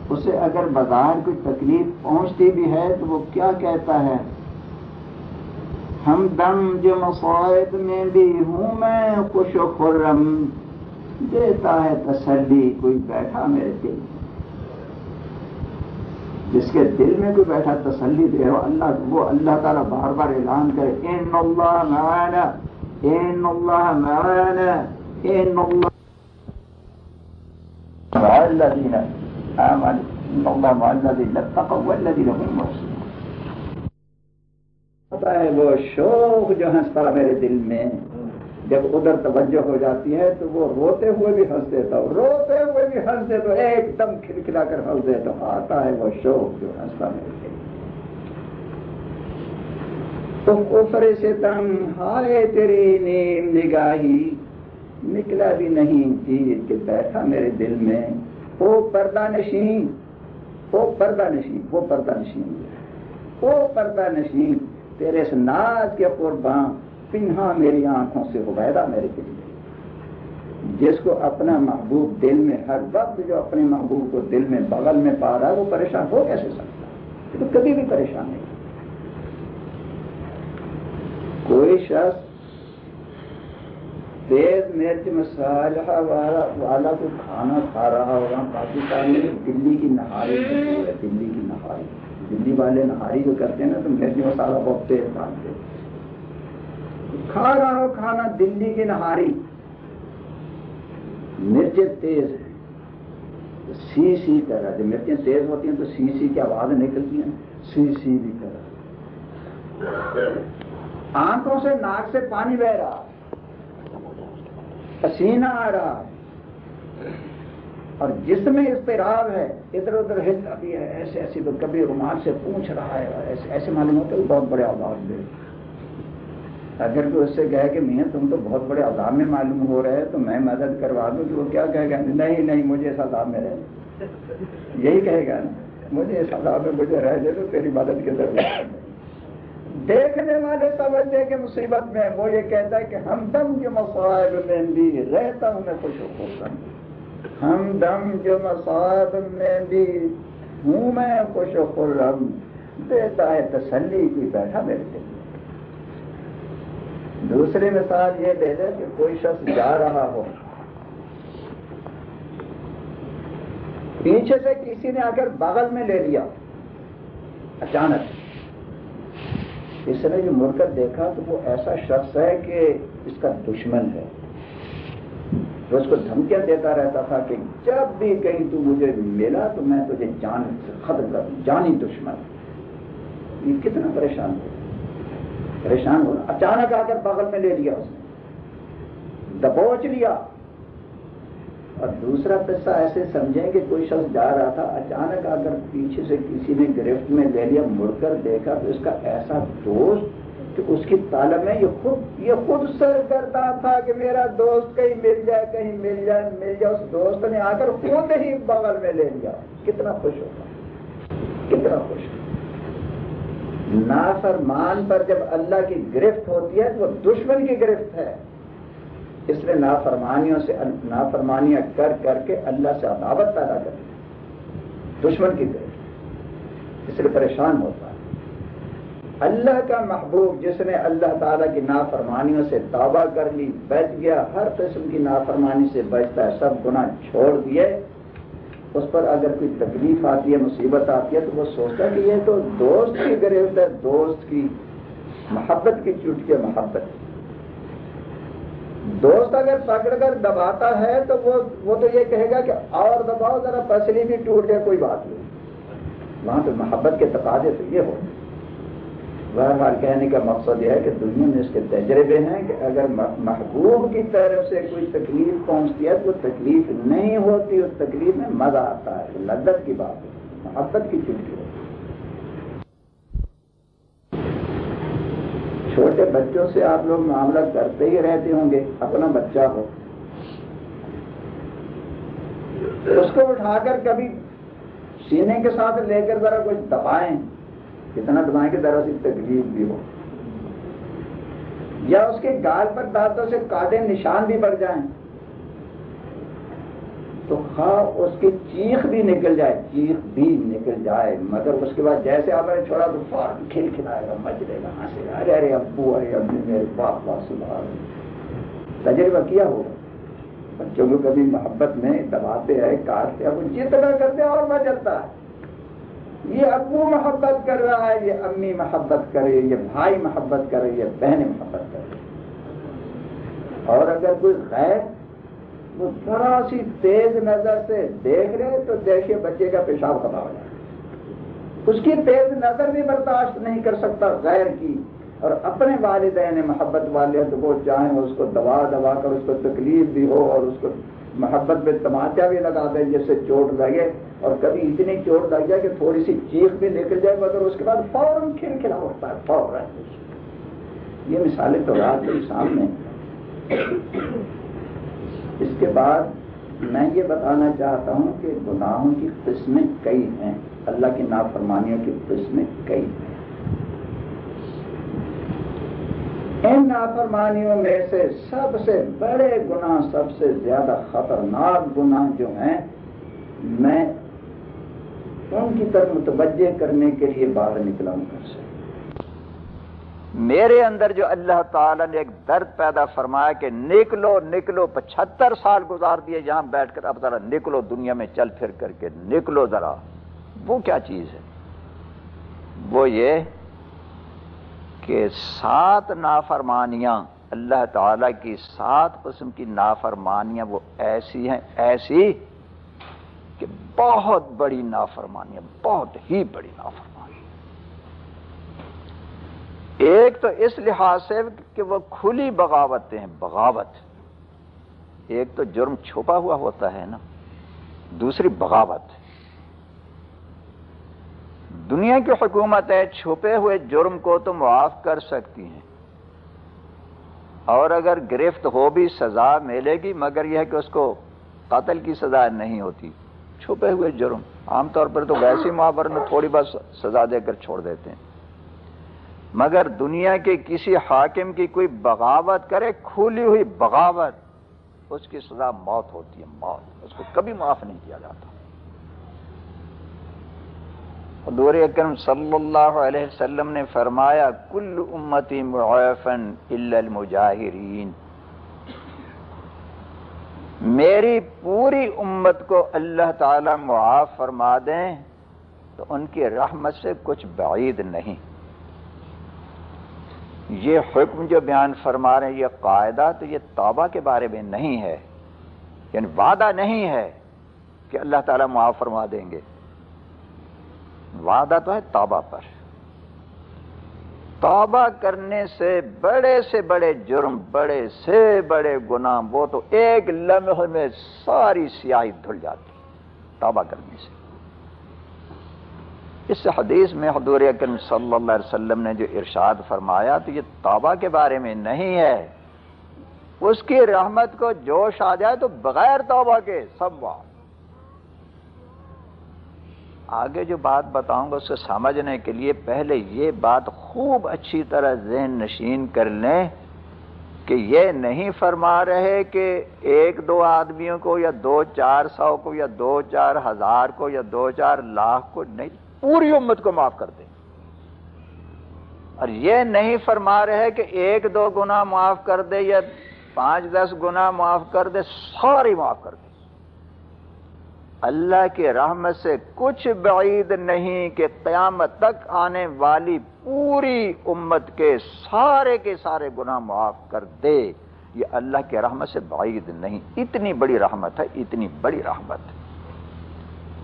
اسے اگر بازار کوئی تکلیف پہنچتی بھی ہے تو وہ کیا کہتا ہے؟ ہم دم جو مسائد میں بھی ہوں، میں خوش و خرم دیتا ہے تسلی، کوئی بیٹھا میرے دل جس کے دل میں کوئی بیٹھا تسلی دے رہا اللہ وہ اللہ تعالیٰ بار بار اعلان کرے، ان اللہ معانا ان اللہ معانا ان اللہ مع الذين آمنوا ان اللہ مع الذين اتقوا والذين هم محسنون پتا ہے وہ شوق جو ہنس پڑا میرے دل میں، جب ادھر توجہ ہو جاتی ہے تو وہ روتے ہوئے بھی ہنس دیتا ہوں روتے ہوئے بھی ہنس دے تو ایک دم کھلکھلا کر ہنس دے تو آتا ہے وہ شوق جو ہنستا مل تو کفر سے تم ہائے تیری نیم نگاہی۔ نکلا بھی نہیں چیز کہ بیٹھا میرے دل میں۔ وہ پردہ نشین، وہ پردہ نشین، وہ پردہ نشین۔ وہ پردہ نشین، تیرے اس ناز کے قربان پنہا میری آنکھوں سے عبیدہ میرے دل میں۔ جس کو اپنا محبوب دل میں ہر وقت جو اپنے محبوب کو دل میں بغل میں پا رہا ہے، وہ پریشان ہو کیسے سکتا تو کبھی بھی پریشان نہیں۔ کوئی شخص تیز مرچ مسالہ والا کو کھانا کھا رہا ہوگا۔ پاکستان میں دلی کی نہاری دلی کی نہاری۔ دلی والے نہاری جو کرتے ہیں نا، تو مرچ مسالہ بہت تیز ڈالتے کھا رہا ہو کھانا، دلی کی نہاری۔ مرچیں تیز ہے سی سی کر رہا جب مرچیں تیز ہوتی ہیں تو سی سی کی آواز نکلتی ہیں۔ سی سی بھی کر رہا آنکھوں سے ناک سے پانی بہ رہا، پسینہ آ رہا۔ اور جس میں اضطراب ہے، ادھر ادھر ہلتا بھی ہے، ایسے ایسے تو کبھی رومال سے پوچھ رہا ہے ایسے ایسے معلوم ہوتا ہے بہت بڑے آواز دے اگر کوئی اس سے کہے کہ میاں، تم تو بہت بڑے عذاب میں معلوم ہو رہے تو میں مدد کروا دوں کہ وہ کیا کہے گا؟ نہیں نہیں، مجھے اس عذاب میں رہے۔ یہی کہے گا نا، مجھے اس عذاب میں مجھے رہ جائے تو تیری مدد کی ضرورت دیکھنے والے سمجھتے کہ مصیبت میں وہ یہ کہتا ہے کہ ہم دم جو مسائب میں بھی رہتا ہوں، میں خوش ہم دم جو مسائب میں بھی ہوں، میں خوش و خرم دیتا ہے تسلی کی بیٹھا میرے دل دوسری مثال یہ دے دے کہ کوئی شخص جا رہا ہو۔ پیچھے سے کسی نے آ کر بغل میں لے لیا۔ اچانک۔ اس نے جو مڑ کر دیکھا تو وہ ایسا شخص ہے کہ اس کا دشمن ہے۔ تو اس کو دھمکیاں دیتا رہتا تھا کہ جب بھی کہیں تو مجھے ملا تو میں تجھے جان ختم کر دوں، جانی دشمن۔ یہ کتنا پریشان ہو۔ پریشان ہو۔ اچانک آ کر بغل میں لے لیا اس نے۔ دبوچ لیا۔ اور دوسرا قصہ ایسے سمجھیں کہ کوئی شخص جا رہا تھا، اچانک آ کر پیچھے سے کسی نے گرفت میں لے لیا، مڑ کر دیکھا تو اس کا ایسا دوست کہ اس کی تعلق میں یہ خود یہ خود سر کرتا تھا کہ میرا دوست کہیں مل جائے، کہیں مل جائے مل جائے، اس دوست نے آ کر خود ہی بغل میں لے لیا۔ کتنا خوش ہوگا کتنا خوش ہوگا نافرمان پر جب اللہ کی گرفت ہوتی ہے تو وہ دشمن کی گرفت ہے۔ اس لیے نافرمانیوں سے نافرمانیاں کر کر کے اللہ سے عداوت پیدا کرتی دشمن کی گرفت اس لیے پریشان ہوتا ہے اللہ کا محبوب جس نے اللہ تعالیٰ کی نافرمانیوں سے توبہ کر لی بچ گیا، ہر قسم کی نافرمانی سے بچتا ہے، سب گناہ چھوڑ دیے۔ اس پر اگر کوئی تکلیف آتی ہے، مصیبت آتی ہے، تو وہ سوچتا کہ یہ تو دوست کی گرفت ہے، دوست کی محبت کی چوٹکی محبت۔ دوست اگر پکڑ کر دباتا ہے تو وہ وہ تو یہ کہے گا کہ اور دباؤ، ذرا پسلی بھی ٹوٹ جائے کوئی بات نہیں۔ وہاں تو محبت کے تقاضے تو یہ ہو بہرحال کہنے کا مقصد یہ ہے کہ دنیا میں اس کے تجربے ہیں کہ اگر محبوب کی طرف سے کوئی تکلیف پہنچتی ہے تو وہ تکلیف نہیں ہوتی، اس تکلیف میں مزہ آتا ہے، لذت کی بات ہے، محبت کی چھٹی ہوتی چھوٹے بچوں سے آپ لوگ معاملہ کرتے ہی رہتے ہوں گے، اپنا بچہ ہو۔ اس کو اٹھا کر کبھی سینے کے ساتھ لے کر ذرا کچھ دبائیں، کتنا دبائیں کہ ذرا سی تکلیف بھی ہو۔ یا اس کے گال پر دانتوں سے کاٹے نشان بھی بڑھ جائیں۔ تو ہاں اس کی چیخ بھی نکل جائے، چیخ بھی نکل جائے۔ مگر اس کے بعد جیسے آپ نے چھوڑا تو فوراً کھل کھلائے گا، مچ دے گا، ہنسے گا۔ ارے ارے، ابو ارے، ابو، میرے باپ باپ، سبحان تجربہ کیا ہوگا بچوں کو کبھی محبت میں دباتے ہیں، کاٹتے ہیں جتنا کرتے ہیں اور میں چلتا ہے۔ یہ ابو محبت کر رہا ہے، یہ امی محبت کرے، یہ بھائی محبت کرے، یہ بہن محبت کرے۔ اور اگر کوئی غیر وہ ذرا سی تیز نظر سے دیکھ رہے تو دیکھیے بچے کا پیشاب خطا ہو جائے۔ اس کی تیز نظر بھی برداشت نہیں کر سکتا غیر کی۔ اور اپنے والدین محبت والے کو چاہیں اس کو دبا دبا کر اس کو تکلیف بھی ہو اور اس کو محبت میں تماچا بھی لگا دیں جس سے چوٹ لگے۔ اور کبھی اتنی چوٹ لگ جائے کہ تھوڑی سی چیخ بھی نکل جائے، مگر اس کے بعد فوراً کھلکھلا ہوتا ہے، فوراً۔ یہ مثالیں تو رات کے سامنے۔ اس کے بعد میں یہ بتانا چاہتا ہوں کہ گناہوں کی قسمیں کئی ہیں۔ اللہ کی نافرمانیوں کی قسمیں کئی ہیں۔ ان نافرمانیوں میں سے سب سے بڑے گناہ، سب سے زیادہ خطرناک گناہ جو ہیں، میں ان کی طرف متوجہ کرنے کے لیے باہر نکلا ہوں گھر سے۔ میرے اندر جو اللہ تعالیٰ نے ایک درد پیدا فرمایا کہ نکلو نکلو پچہتر سال گزار دیے جہاں بیٹھ کر، اب ذرا نکلو دنیا میں، چل پھر کر کے نکلو ذرا۔ وہ کیا چیز ہے؟ وہ یہ کہ سات نافرمانیاں، اللہ تعالی کی سات قسم کی نافرمانیاں وہ ایسی ہیں، ایسی کہ بہت بڑی نافرمانیاں، بہت ہی بڑی نافرمانی۔ ایک تو اس لحاظ سے کہ وہ کھلی بغاوتیں ہیں، بغاوت۔ ایک تو جرم چھپا ہوا ہوتا ہے نا، دوسری بغاوت۔ دنیا کی حکومت ہے چھپے ہوئے جرم کو تو معاف کر سکتی ہیں۔ اور اگر گرفت ہو بھی سزا ملے گی، مگر یہ ہے کہ اس کو قتل کی سزا نہیں ہوتی۔ چھپے ہوئے جرم۔ عام طور پر تو ویسی معابر میں تھوڑی بس سزا دے کر چھوڑ دیتے ہیں۔ مگر دنیا کے کسی حاکم کی کوئی بغاوت کرے کھلی ہوئی بغاوت، اس کی سزا موت ہوتی ہے، موت۔ اس کو کبھی معاف نہیں کیا جاتا۔ حضور اکرم صلی اللہ علیہ وسلم نے فرمایا، کل امتی معافن الا المجاہرین۔ میری پوری امت کو اللہ تعالی معاف فرما دیں تو ان کی رحمت سے کچھ بعید نہیں۔ یہ حکم جو بیان فرما رہے ہیں، یہ قاعدہ تو یہ توبہ کے بارے میں نہیں ہے۔ یعنی وعدہ نہیں ہے کہ اللہ تعالیٰ معاف فرما دیں گے۔ وعدہ تو ہے توبہ پر۔ توبہ کرنے سے بڑے سے بڑے جرم، بڑے سے بڑے گناہ، وہ تو ایک لمحے میں ساری سیاہی دھل جاتی۔ توبہ کرنے سے۔ اس حدیث میں حضور اکرم صلی اللہ علیہ وسلم نے جو ارشاد فرمایا تو یہ توبہ کے بارے میں نہیں ہے۔ اس کی رحمت کو جوش آ جائے تو بغیر توبہ کے سب بات آگے جو بات بتاؤں گا اسے سمجھنے کے لیے پہلے یہ بات خوب اچھی طرح ذہن نشین کر لیں کہ یہ نہیں فرما رہے کہ ایک دو آدمیوں کو یا دو چار سو کو یا دو چار ہزار کو یا دو چار لاکھ کو نہیں پوری امت کو معاف کر دیں اور یہ نہیں فرما رہے کہ ایک دو گنا معاف کر دے یا پانچ دس گنا معاف کر دے، ساری معاف کر دے۔ اللہ کی رحمت سے کچھ بعید نہیں کہ قیامت تک آنے والی پوری امت کے سارے کے سارے گناہ معاف کر دے۔ یہ اللہ کی رحمت سے بعید نہیں۔ اتنی بڑی رحمت ہے، اتنی بڑی رحمت۔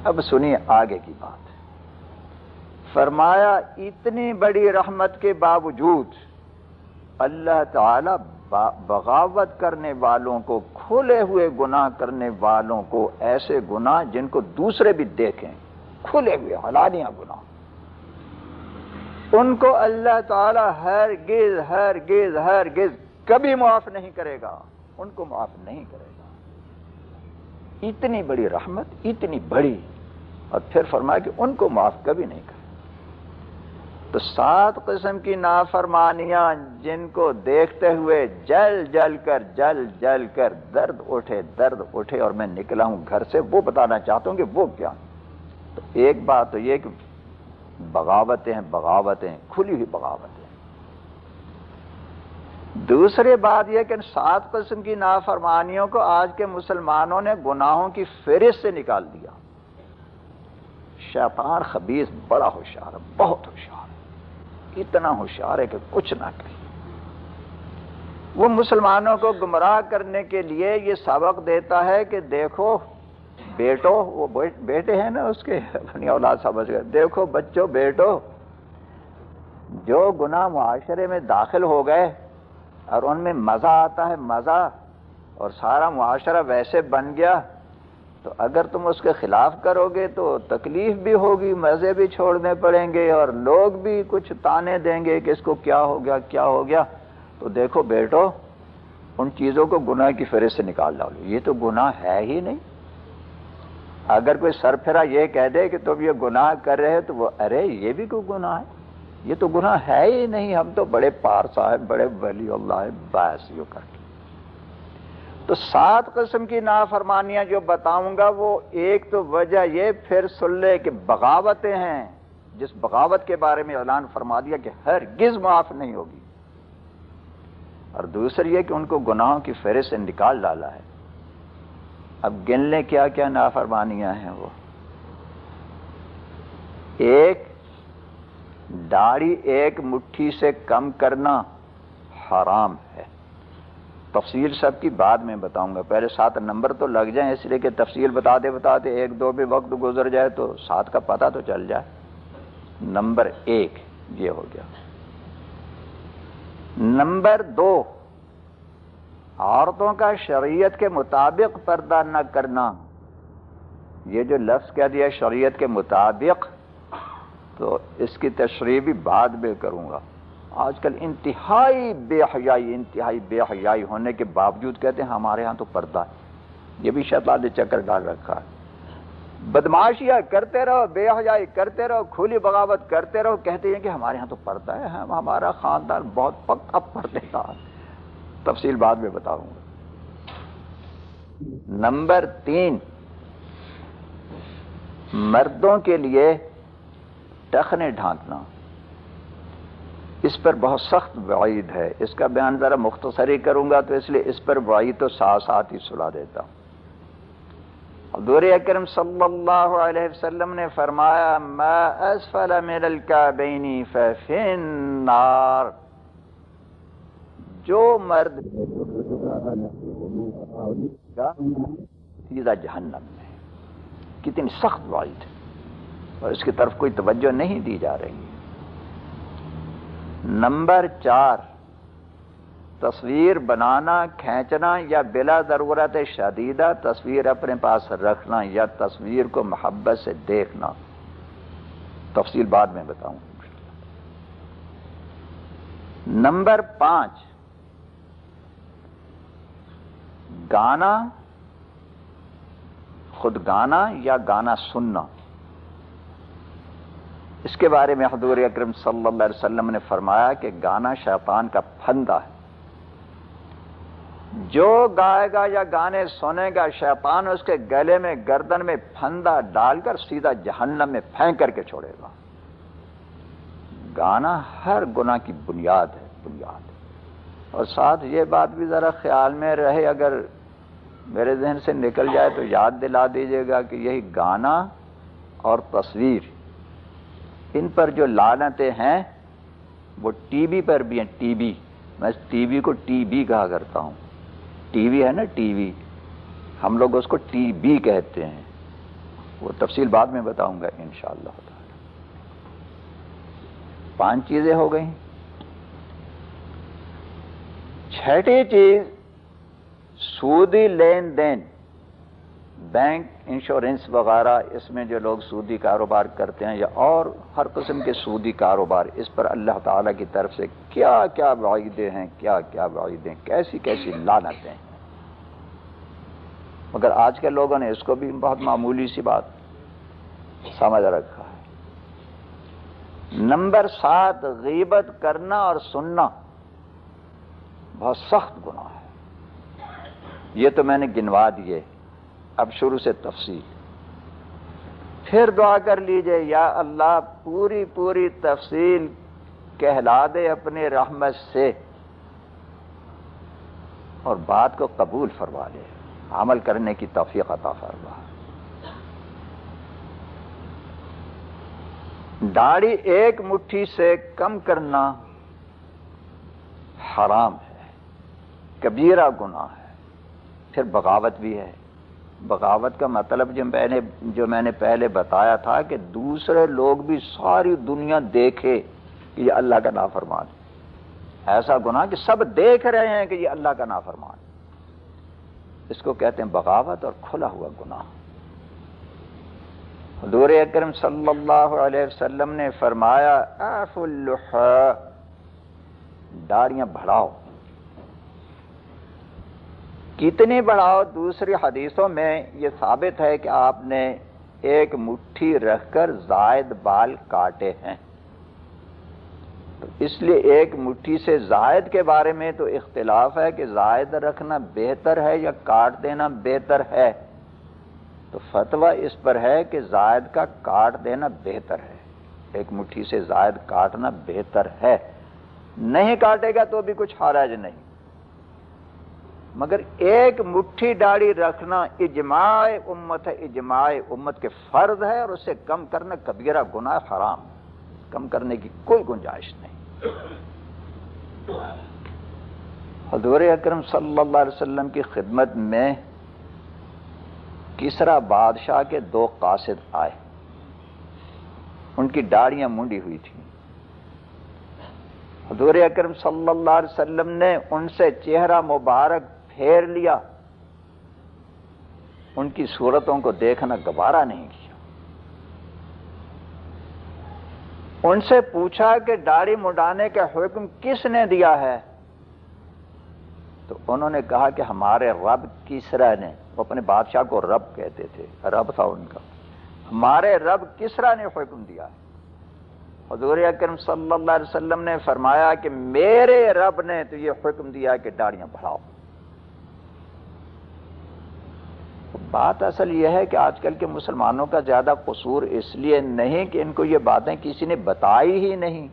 اب سنیے آگے کی بات۔ فرمایا، اتنی بڑی رحمت کے باوجود اللہ تعالی بغاوت کرنے والوں کو، کھلے ہوئے گناہ کرنے والوں کو ایسے گناہ جن کو دوسرے بھی دیکھیں۔ کھلے ہوئے حلالیاں گناہ۔ ان کو اللہ تعالی ہر گز ہر گز ہر گز کبھی معاف نہیں کرے گا۔ ان کو معاف نہیں کرے گا۔ اتنی بڑی رحمت، اتنی بڑی۔ اور پھر فرمایا کہ ان کو معاف کبھی نہیں کرے تو سات قسم کی نافرمانیاں جن کو دیکھتے ہوئے جل جل کر جل جل کر درد اٹھے درد اٹھے اور میں نکلا ہوں گھر سے، وہ بتانا چاہتا ہوں کہ وہ کیا؟ تو ایک بات تو یہ کہ بغاوتیں ہیں، بغاوتیں کھلی ہوئی بغاوتیں دوسری بات یہ کہ سات قسم کی نافرمانیوں کو آج کے مسلمانوں نے گناہوں کی فہرست سے نکال دیا۔ شیطان خبیص بڑا ہوشیار ہے بہت ہوشیار۔ اتنا ہوشیار ہے کہ کچھ نہ کرے وہ مسلمانوں کو گمراہ کرنے کے لیے یہ سبق دیتا ہے کہ دیکھو، بیٹو، وہ بیٹے ہیں نا اس کے، اپنی اولاد سمجھ گئے۔ دیکھو بچوں بیٹو، جو گناہ معاشرے میں داخل ہو گئے اور ان میں مزہ آتا ہے، مزہ اور سارا معاشرہ ویسے بن گیا۔ تو اگر تم اس کے خلاف کرو گے تو تکلیف بھی ہوگی، مزے بھی چھوڑنے پڑیں گے اور لوگ بھی کچھ تانے دیں گے کہ اس کو کیا ہو گیا، کیا ہو گیا۔ تو دیکھو بیٹو، ان چیزوں کو گناہ کی فہرست سے نکال ڈالو۔ یہ تو گناہ ہے ہی نہیں۔ اگر کوئی سر پھرا یہ کہہ دے کہ تم یہ گناہ کر رہے تو وہ، ارے، یہ بھی کوئی گناہ ہے؟ یہ تو گناہ ہے ہی نہیں۔ ہم تو بڑے پار صاحب، بڑے ولی اللہ باعث یوں کر کے۔ تو سات قسم کی نافرمانیاں جو بتاؤں گا، وہ ایک تو وجہ یہ پھر سن لے کہ بغاوتیں ہیں، جس بغاوت کے بارے میں اعلان فرما دیا کہ ہر گز معاف نہیں ہوگی۔ اور دوسری یہ کہ ان کو گناہوں کی فہرست سے نکال ڈالا ہے۔ اب گن لیں کیا کیا نافرمانیاں ہیں وہ۔ ایک، داڑھی ایک مٹھی سے کم کرنا حرام ہے۔ تفصیل سب کی بعد میں بتاؤں گا۔ پہلے سات نمبر تو لگ جائیں، اس لیے کہ تفصیل بتاتے بتاتے ایک دو بھی وقت گزر جائے تو سات کا پتہ تو چل جائے۔ نمبر ایک، یہ ہو گیا۔ نمبر دو، عورتوں کا شریعت کے مطابق پردہ نہ کرنا۔ یہ جو لفظ کہہ دیا شریعت کے مطابق، تو اس کی تشریح بھی بعد میں کروں گا۔ آج کل انتہائی بے حیائی، انتہائی بے حیائی ہونے کے باوجود کہتے ہیں ہمارے ہاں تو پردہ ہے۔ یہ بھی شیطان نے چکر ڈال رکھا ہے۔ بدماشیاں کرتے رہو، بے حیائی کرتے رہو، کھلی بغاوت کرتے رہو، کہتے ہیں کہ ہمارے ہاں تو پردہ ہے۔ ہمارا خاندان بہت پکا پردے کا تفصیل بعد میں بتاؤں گا۔ نمبر تین، مردوں کے لیے ٹخنے ڈھانکنا۔ اس پر بہت سخت وعید ہے۔ اس کا بیان ذرا مختصری کروں گا تو اس لیے اس پر وعید تو ساتھ ساتھ ہی سلا دیتا ہوں۔ حضور اکرم صلی اللہ علیہ وسلم نے فرمایا، ما اسفل من الكعبین ففی النار جو مرد سیدھا جہنم میں کتنی سخت وعید اور اس کی طرف کوئی توجہ نہیں دی جا رہی۔ نمبر چار، تصویر بنانا، کھینچنا یا بلا ضرورت شدیدہ تصویر اپنے پاس رکھنا یا تصویر کو محبت سے دیکھنا۔ تفصیل بعد میں بتاؤں۔ نمبر پانچ، گانا، خود گانا یا گانا سننا۔ اس کے بارے میں حضور اکرم صلی اللہ علیہ وسلم نے فرمایا کہ گانا شیطان کا پھندا ہے۔ جو گائے گا یا گانے سنے گا، شیطان اس کے گلے میں، گردن میں پھندا ڈال کر سیدھا جہنم میں پھینک کر کے چھوڑے گا۔ گانا ہر گناہ کی بنیاد ہے، بنیاد۔ اور ساتھ یہ بات بھی ذرا خیال میں رہے، اگر میرے ذہن سے نکل جائے تو یاد دلا دیجیے گا کہ یہی گانا اور تصویر۔ ان پر جو لانتیں ہیں، وہ ٹی وی پر بھی ہیں، ٹی وی۔ میں ٹی وی کو ٹی بی کہا کرتا ہوں۔ ٹی وی ہے نا ٹی وی۔ ہم لوگ اس کو ٹی بی کہتے ہیں۔ وہ تفصیل بعد میں بتاؤں گا انشاءاللہ اللہ پانچ چیزیں ہو گئیں۔ چھٹی چیز، سودی لین دین۔ بینک انشورنس وغیرہ، اس میں جو لوگ سودی کاروبار کرتے ہیں یا اور ہر قسم کے سودی کاروبار، اس پر اللہ تعالی کی طرف سے کیا کیا وعیدے ہیں، کیا کیا وعیدیں، کیسی کیسی لانتیں ہیں؟ مگر آج کے لوگوں نے اس کو بھی بہت معمولی سی بات سمجھ رکھا ہے۔ نمبر سات، غیبت کرنا اور سننا۔ بہت سخت گناہ ہے۔ یہ تو میں نے گنوا دیے۔ اب شروع سے تفصیل۔ پھر دعا کر لیجیے، یا اللہ، پوری پوری تفصیل کہلا دے اپنے رحمت سے۔ اور بات کو قبول فرما لے۔ عمل کرنے کی توفیق عطا فرما۔ داڑھی ایک مٹھی سے کم کرنا حرام ہے، کبیرہ گناہ ہے۔ پھر بغاوت بھی ہے۔ بغاوت کا مطلب جو میں نے جو میں نے پہلے بتایا تھا کہ دوسرے لوگ بھی ساری دنیا دیکھے کہ یہ اللہ کا نافرمان ایسا گناہ کہ سب دیکھ رہے ہیں کہ یہ اللہ کا نافرمان اس کو کہتے ہیں بغاوت اور کھلا ہوا گناہ۔ حضور اکرم صلی اللہ علیہ وسلم نے فرمایا داڑیاں بڑھاؤ۔ کتنی بڑھاؤ دوسری حدیثوں میں یہ ثابت ہے کہ آپ نے ایک مٹھی رکھ کر زائد بال کاٹے ہیں۔ تو اس لیے ایک مٹھی سے زائد کے بارے میں تو اختلاف ہے کہ زائد رکھنا بہتر ہے یا کاٹ دینا بہتر ہے۔ تو فتویٰ اس پر ہے کہ زائد کا کاٹ دینا بہتر ہے۔ ایک مٹھی سے زائد کاٹنا بہتر ہے۔ نہیں کاٹے گا تو بھی کچھ حرج نہیں۔ مگر ایک مٹھی داڑھی رکھنا اجماع امت ہے، اجماع امت کے فرض ہے اور اسے کم کرنا کبیرہ گناہ حرام کم کرنے کی کوئی گنجائش نہیں۔ حضور اکرم صلی اللہ علیہ وسلم کی خدمت میں کسرا بادشاہ کے دو قاصد آئے۔ ان کی داڑیاں منڈی ہوئی تھیں۔ حضور اکرم صلی اللہ علیہ وسلم نے ان سے چہرہ مبارک پھیر لیا۔ ان کی صورتوں کو دیکھنا گوارا نہیں کیا۔ ان سے پوچھا کہ داڑھی مڈانے کا حکم کس نے دیا ہے؟ تو انہوں نے کہا کہ ہمارے رب کسرا نے، وہ اپنے بادشاہ کو رب کہتے تھے، رب تھا ان کا۔ ہمارے رب کسرا نے حکم دیا ہے؟ حضور اکرم صلی اللہ علیہ وسلم نے فرمایا کہ میرے رب نے تو یہ حکم دیا کہ داڑیاں بڑھاؤ۔ بات اصل یہ ہے کہ آج کل کے مسلمانوں کا زیادہ قصور اس لیے نہیں کہ ان کو یہ باتیں کسی نے بتائی ہی نہیں۔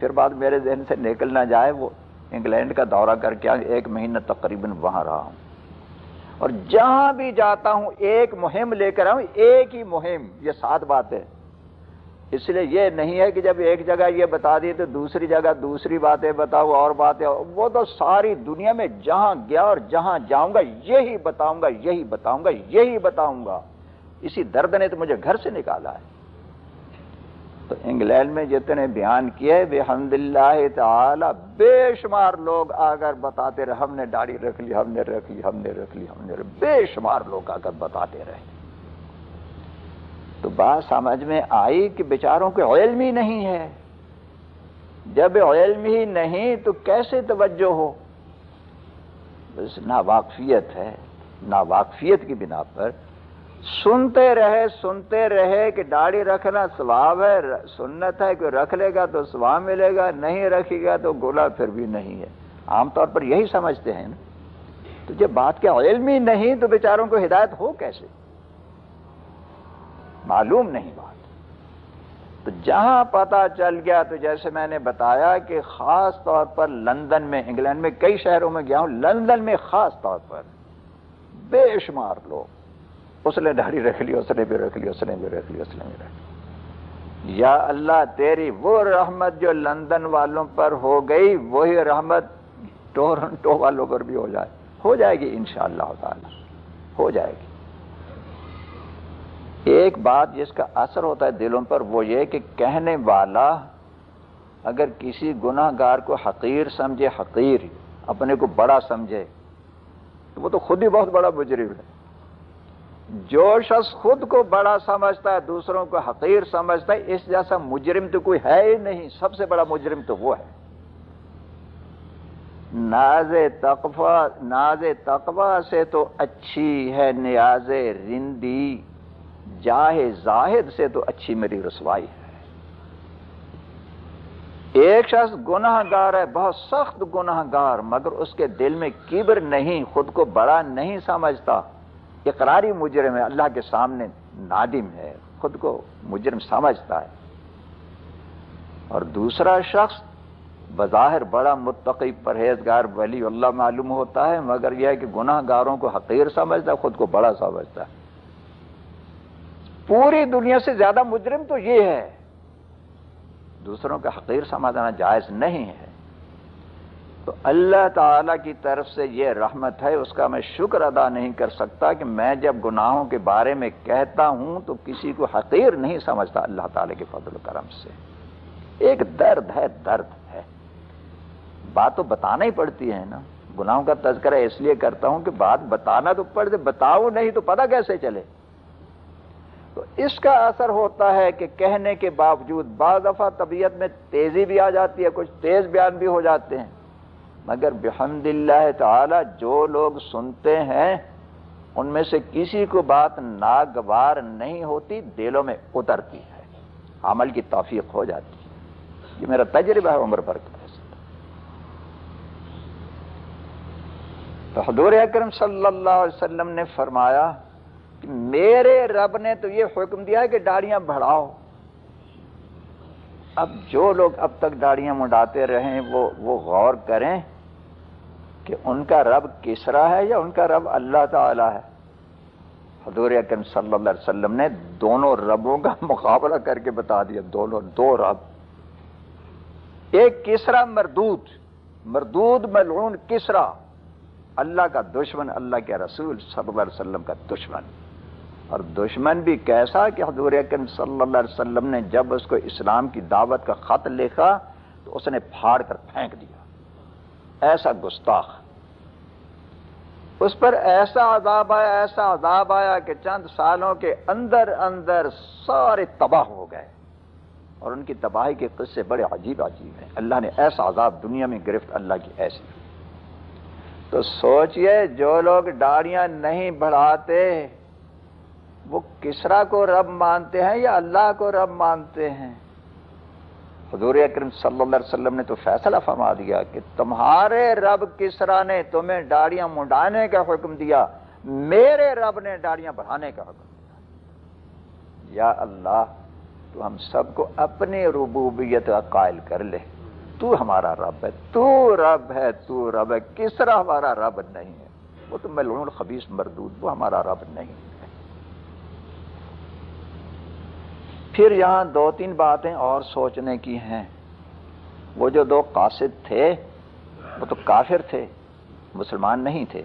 پھر بات میرے ذہن سے نکل نہ جائے وہ انگلینڈ کا دورہ کر کے ایک مہینہ تقریباً وہاں رہا ہوں۔ اور جہاں بھی جاتا ہوں، ایک مہم لے کر آؤں، ایک ہی مہم، یہ سات باتیں۔ اس لیے یہ نہیں ہے کہ جب ایک جگہ یہ بتا دی تو دوسری جگہ دوسری باتیں بتاؤ، اور باتیں، وہ تو ساری دنیا میں جہاں گیا اور جہاں جاؤں گا، یہی بتاؤں گا، یہی بتاؤں گا، یہی بتاؤں گا۔ اسی درد نے تو مجھے گھر سے نکالا ہے۔ تو انگلینڈ میں جتنے بیان کیے بے حمد اللہ تعالی، بے شمار لوگ آ کر بتاتے رہے، ہم نے داڑھی رکھ لی، ہم نے رکھ لی، ہم نے رکھ لی، ہم نے بے شمار لوگ آ کر بتاتے رہے۔ تو بات سمجھ میں آئی کہ بیچاروں کے علم ہی نہیں ہے۔ جب علم ہی نہیں تو کیسے توجہ ہو؟ بس نا واقفیت ہے۔ نا واقفیت کی بنا پر سنتے رہے سنتے رہے کہ داڑھی رکھنا ثواب ہے، سنت ہے کہ رکھ لے گا تو ثواب ملے گا، نہیں رکھے گا تو گولا پھر بھی نہیں ہے۔ عام طور پر یہی سمجھتے ہیں نا۔ تو جب بات کے علم ہی نہیں تو بیچاروں کو ہدایت ہو کیسے؟ معلوم نہیں بات۔ تو جہاں پتا چل گیا تو جیسے میں نے بتایا کہ خاص طور پر لندن میں، انگلینڈ میں، کئی شہروں میں گیا ہوں، لندن میں خاص طور پر بے شمار لوگ اس نے داڑھی رکھ لی اس نے بھی رکھ لی اس نے بھی رکھ لی اس نے بھی رکھ لی۔ یا اللہ تیری وہ رحمت جو لندن والوں پر ہو گئی، وہی رحمت ٹورنٹو والوں پر بھی ہو جائے۔ ہو جائے گی انشاءاللہ تعالی، ہو جائے گی۔ ایک بات جس کا اثر ہوتا ہے دلوں پر وہ یہ کہ کہنے والا اگر کسی گناہ گار کو حقیر سمجھے، حقیر اپنے کو بڑا سمجھے، تو وہ تو خود ہی بہت بڑا مجرم ہے۔ جو شخص خود کو بڑا سمجھتا ہے، دوسروں کو حقیر سمجھتا ہے، اس جیسا مجرم تو کوئی ہے ہی نہیں۔ سب سے بڑا مجرم تو وہ ہے۔ ناز تقوی ناز تقوی سے تو اچھی ہے، نیاز رندی۔ جاہ زاہد سے تو اچھی میری رسوائی ہے۔ ایک شخص گناہ گار ہے، بہت سخت گناہ گار مگر اس کے دل میں کیبر نہیں، خود کو بڑا نہیں سمجھتا۔ اقراری مجرم ہے، اللہ کے سامنے نادم ہے، خود کو مجرم سمجھتا ہے۔ اور دوسرا شخص بظاہر بڑا متقی پرہیزگار ولی اللہ معلوم ہوتا ہے، مگر یہ ہے کہ گناہ گاروں کو حقیر سمجھتا ہے، خود کو بڑا سمجھتا ہے۔ پوری دنیا سے زیادہ مجرم تو یہ ہے، دوسروں کا حقیر سمجھنا جائز نہیں ہے۔ تو اللہ تعالی کی طرف سے یہ رحمت ہے، اس کا میں شکر ادا نہیں کر سکتا کہ میں جب گناہوں کے بارے میں کہتا ہوں تو کسی کو حقیر نہیں سمجھتا اللہ تعالی کے فضل و کرم سے۔ ایک درد ہے درد ہے۔ بات تو بتانا ہی پڑتی ہے نا۔ گناہوں کا تذکرہ اس لیے کرتا ہوں کہ بات بتانا تو پڑتے بتاؤ نہیں تو پتہ کیسے چلے۔ تو اس کا اثر ہوتا ہے کہ کہنے کے باوجود بعض دفعہ طبیعت میں تیزی بھی آ جاتی ہے، کچھ تیز بیان بھی ہو جاتے ہیں۔ مگر بحمد اللہ تعالی جو لوگ سنتے ہیں، ان میں سے کسی کو بات ناگوار نہیں ہوتی، دلوں میں اترتی ہے۔ عمل کی توفیق ہو جاتی ہے۔ یہ میرا تجربہ ہے عمر پر تو حضور اکرم صلی اللہ علیہ وسلم نے فرمایا کہ میرے رب نے تو یہ حکم دیا ہے کہ داڑیاں بڑھاؤ۔ اب جو لوگ اب تک داڑیاں مڈاتے رہیں، وہ وہ غور کریں کہ ان کا رب کسرا ہے یا ان کا رب اللہ تعالی ہے۔ حضور اکرم صلی اللہ علیہ وسلم نے دونوں ربوں کا مقابلہ کر کے بتا دیا، دونوں، دو رب۔ ایک کسرا مردود۔ مردود ملعون کسرا اللہ کا دشمن، اللہ کے رسول صلی اللہ علیہ وسلم کا دشمن۔ اور دشمن بھی کیسا کہ حضور اکرم صلی اللہ علیہ وسلم نے جب اس کو اسلام کی دعوت کا خط لکھا تو اس نے پھاڑ کر پھینک دیا۔ ایسا گستاخ۔ اس پر ایسا عذاب آیا، ایسا عذاب آیا کہ چند سالوں کے اندر اندر سارے تباہ ہو گئے۔ اور ان کی تباہی کے قصے بڑے عجیب عجیب ہیں۔ اللہ نے ایسا عذاب دنیا میں گرفت، اللہ کی ایسی۔ تو سوچئے جو لوگ ڈاڑیاں نہیں بڑھاتے وہ کسرا کو رب مانتے ہیں یا اللہ کو رب مانتے ہیں؟ حضور اکرم صلی اللہ علیہ وسلم نے تو فیصلہ فرما دیا کہ تمہارے رب کسرا نے تمہیں داڑیاں منڈانے کا حکم دیا، میرے رب نے داڑیاں بڑھانے کا حکم دیا۔ یا اللہ، تو ہم سب کو اپنی ربوبیت کا قائل کر لے۔ تو ہمارا رب ہے، تو رب ہے، تو رب ہے۔ کسرا ہمارا رب نہیں ہے۔ وہ تو ملعون خبیص مردود، وہ ہمارا رب نہیں۔ ہے پھر یہاں دو تین باتیں اور سوچنے کی ہیں۔ وہ جو دو قاصد تھے، وہ تو کافر تھے، مسلمان نہیں تھے۔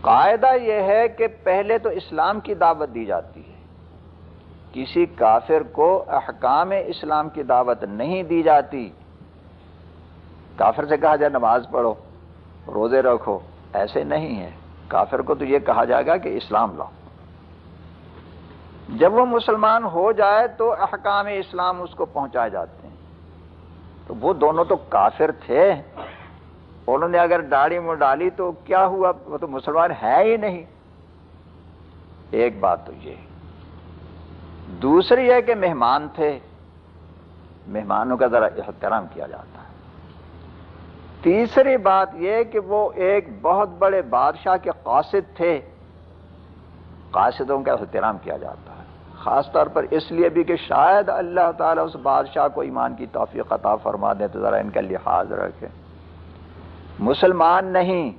قاعدہ یہ ہے کہ پہلے تو اسلام کی دعوت دی جاتی ہے۔ کسی کافر کو احکام اسلام کی دعوت نہیں دی جاتی۔ کافر سے کہا جائے نماز پڑھو، روزے رکھو، ایسے نہیں ہے۔ کافر کو تو یہ کہا جائے گا کہ اسلام لاؤ۔ جب وہ مسلمان ہو جائے تو احکام اسلام اس کو پہنچائے جاتے ہیں۔ تو وہ دونوں تو کافر تھے۔ انہوں نے اگر داڑھی میں ڈالی تو کیا ہوا؟ وہ تو مسلمان ہے ہی نہیں۔ ایک بات تو یہ۔ دوسری ہے کہ مہمان تھے۔ مہمانوں کا ذرا احترام کیا جاتا ہے۔ تیسری بات یہ کہ وہ ایک بہت بڑے بادشاہ کے قاصد تھے۔ قاصدوں کا احترام کیا جاتا ہے۔ خاص طور پر اس لیے بھی کہ شاید اللہ تعالیٰ اس بادشاہ کو ایمان کی توفیق عطا فرما دے تو ذرا ان کا لحاظ رکھے۔ مسلمان نہیں،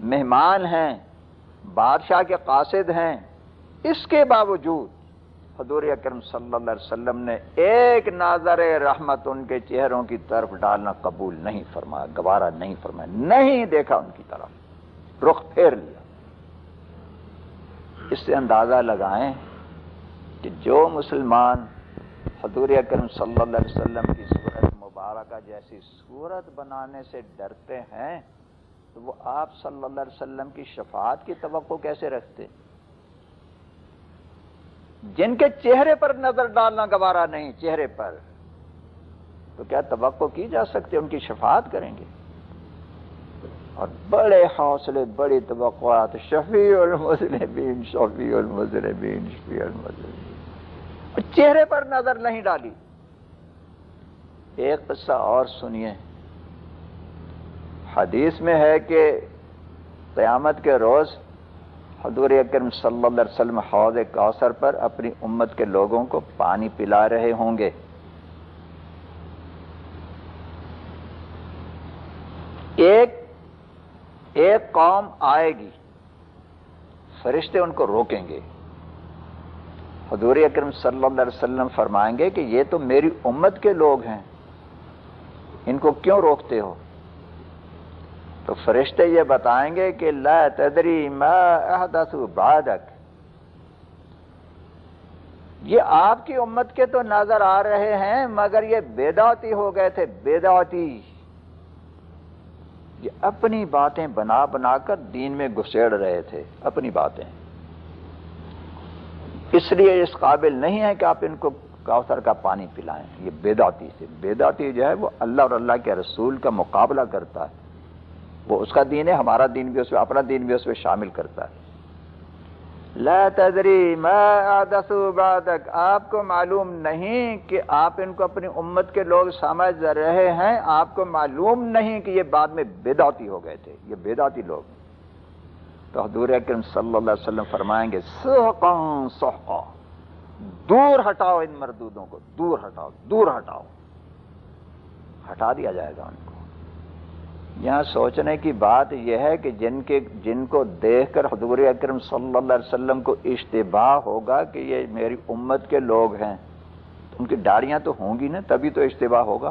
مہمان ہیں، بادشاہ کے قاصد ہیں۔ اس کے باوجود حضور اکرم صلی اللہ علیہ وسلم نے ایک ناظر رحمت ان کے چہروں کی طرف ڈالنا قبول نہیں فرمایا، گوارا نہیں فرمایا، نہیں دیکھا ان کی طرف۔ رخ پھیر لیا۔ اس سے اندازہ لگائیں کہ جو مسلمان حضور اکرم صلی اللہ علیہ وسلم کی صورت مبارکہ جیسی صورت بنانے سے ڈرتے ہیں، تو وہ آپ صلی اللہ علیہ وسلم کی شفاعت کی توقع کیسے رکھتے؟ جن کے چہرے پر نظر ڈالنا گوارا نہیں، چہرے پر۔ تو کیا توقع کی جا سکتے ان کی شفاعت کریں گے۔ اور بڑے حوصلے، بڑی توقعات، شفیع المذنبین شفیع المذنبین شفیع المذنبین چہرے پر نظر نہیں ڈالی۔ ایک قصہ اور سنیے۔ حدیث میں ہے کہ قیامت کے روز حضور اکرم صلی اللہ علیہ وسلم حوض کوثر پر اپنی امت کے لوگوں کو پانی پلا رہے ہوں گے۔ ایک ایک قوم آئے گی۔ فرشتے ان کو روکیں گے۔ حضور اکرم صلی اللہ علیہ وسلم فرمائیں گے کہ یہ تو میری امت کے لوگ ہیں۔ ان کو کیوں روکتے ہو؟ تو فرشتے یہ بتائیں گے کہ لا تدری ما احدث بعدک۔ یہ آپ کی امت کے تو نظر آ رہے ہیں، مگر یہ بیداتی ہو گئے تھے، بیداتی۔ یہ اپنی باتیں بنا بنا کر دین میں گسیڑ رہے تھے، اپنی باتیں۔ اس لیے اس قابل نہیں ہے کہ آپ ان کو کوثر کا پانی پلائیں۔ یہ بیداتی سے، بیداتی جو ہے وہ اللہ اور اللہ کے رسول کا مقابلہ کرتا ہے۔ وہ اس کا دین ہے، ہمارا دین بھی اس میں، اپنا دین بھی اس میں شامل کرتا ہے۔ لا تدری ما بعدک۔ آپ کو معلوم نہیں کہ آپ ان کو اپنی امت کے لوگ سمجھ رہے ہیں۔ آپ کو معلوم نہیں کہ یہ بعد میں بیداتی ہو گئے تھے۔ یہ بیداتی لوگ۔ تو حضور اکرم صلی اللہ علیہ وسلم فرمائیں گے سحقا سحقا دور ہٹاؤ ان مردودوں کو، دور ہٹاؤ دور ہٹاؤ۔ ہٹا دیا جائے گا ان کو۔ یہاں سوچنے کی بات یہ ہے کہ جن کے، جن کو دیکھ کر حضور اکرم صلی اللہ علیہ وسلم کو اشتباہ ہوگا کہ یہ میری امت کے لوگ ہیں، ان کی داڑیاں تو ہوں گی نا، تبھی تو اشتباہ ہوگا۔